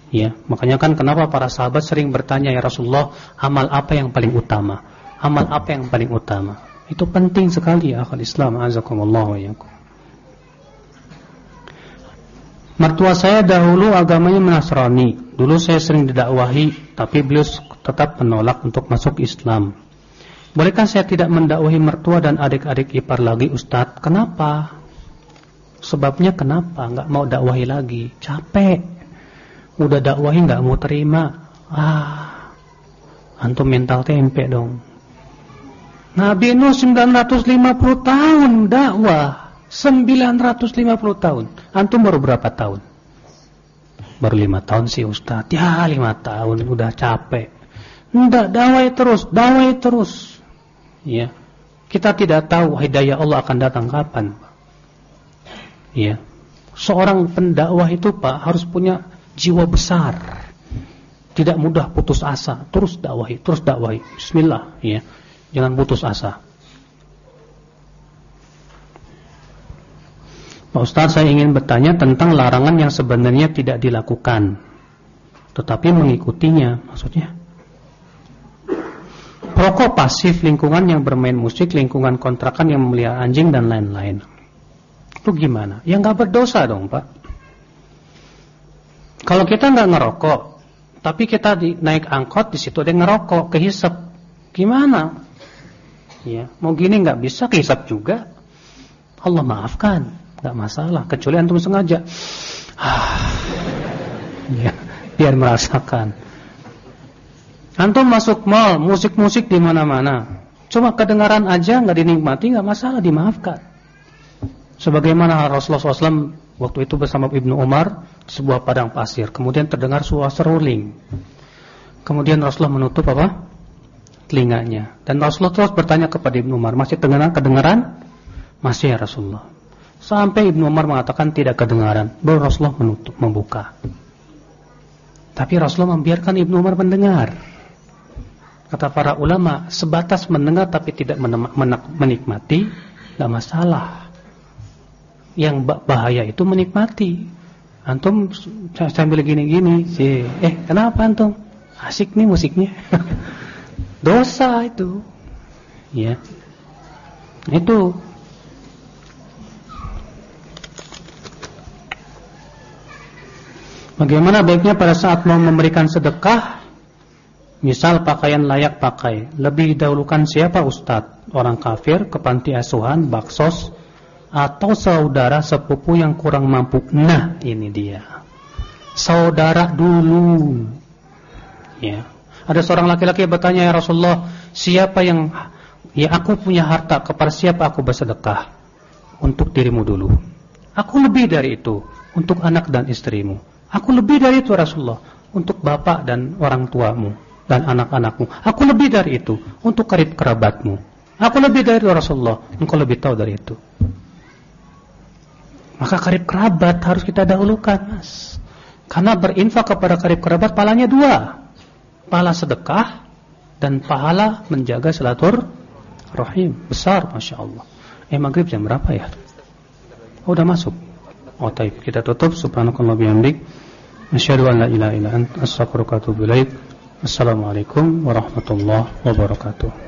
Ya, makanya kan kenapa para sahabat sering bertanya ya Rasulullah, amal apa yang paling utama? Amal apa yang paling utama? Itu penting sekali ya akal Islam azakumullah wa. Mertua saya dahulu agamanya Nasrani. Dulu saya sering didakwahi, tapi beliau tetap menolak untuk masuk Islam. Bolehkah saya tidak mendakwahi mertua dan adik-adik ipar lagi Ustadz? Kenapa? Sebabnya kenapa? Enggak mau dakwahi lagi. Capek. Udah dakwahi enggak mau terima. Ah, antum mental tempe dong. Nabi Nuh 950 tahun dakwah. 950 tahun. Antum baru berapa tahun? Baru lima tahun sih Ustaz. Ya lima tahun udah capek. Enggak, dawai terus, dawai terus. Ya. Kita tidak tahu hidayah Allah akan datang kapan. Ya. Seorang pendakwah itu Pak harus punya jiwa besar. Tidak mudah putus asa, terus dakwahi, terus dakwahi. Bismillah, ya. Jangan putus asa. Pak Ustaz saya ingin bertanya tentang larangan yang sebenarnya tidak dilakukan Tetapi mengikutinya Maksudnya Perokok pasif lingkungan yang bermain musik Lingkungan kontrakan yang memelihara anjing dan lain-lain Itu gimana? Ya nggak berdosa dong Pak Kalau kita nggak ngerokok Tapi kita di, naik angkot di situ ada ngerokok Kehisap. Gimana? Ya, mau gini nggak bisa kehisap juga. Allah maafkan nggak masalah kecuali antum sengaja. Ya, biar merasakan. Antum masuk mall musik-musik di mana-mana. Cuma kedengaran aja nggak dinikmati nggak masalah dimaafkan. Sebagaimana Rasulullah SAW waktu itu bersama Ibnu Umar sebuah padang pasir kemudian terdengar suara seruling kemudian Rasulullah menutup apa telinganya dan Rasulullah terus bertanya kepada Ibnu Umar masih kedengaran kedengaran masih ya Rasulullah Sampai Ibnu Umar mengatakan tidak kedengaran. Baru Rasulullah menutup, membuka. Tapi Rasulullah membiarkan Ibnu Umar mendengar. Kata para ulama, sebatas mendengar tapi tidak menikmati, tidak masalah. Yang bahaya itu menikmati. Antum sambil gini-gini, sih. Eh, kenapa antum? Asik nih musiknya. Dosa itu. Ya. Itu Bagaimana baiknya pada saat mau memberikan sedekah Misal pakaian layak pakai Lebih dahulukan siapa Ustadz Orang kafir, kepanti asuhan, baksos Atau saudara sepupu yang kurang mampu Nah ini dia Saudara dulu Ya Ada seorang laki-laki bertanya ya Rasulullah Siapa yang Ya aku punya harta kepada siapa aku bersedekah Untuk dirimu dulu Aku lebih dari itu Untuk anak dan istrimu Aku lebih dari itu Rasulullah untuk bapak dan orang tuamu dan anak-anakmu. Aku lebih dari itu untuk karib kerabatmu. Aku lebih dari itu Rasulullah. Engkau lebih tahu dari itu. Maka karib kerabat harus kita dahulukan, Mas. Karena berinfak kepada karib kerabat palanya dua. Pahala sedekah dan pahala menjaga selatur rahim. Besar Masya Allah. Eh maghrib jam berapa ya? Oh, udah masuk. Oh, taib. Kita tutup. Subhanakallah bihamdik. Asyhadu an la ilaha ilaik. Assalamualaikum warahmatullahi wabarakatuh.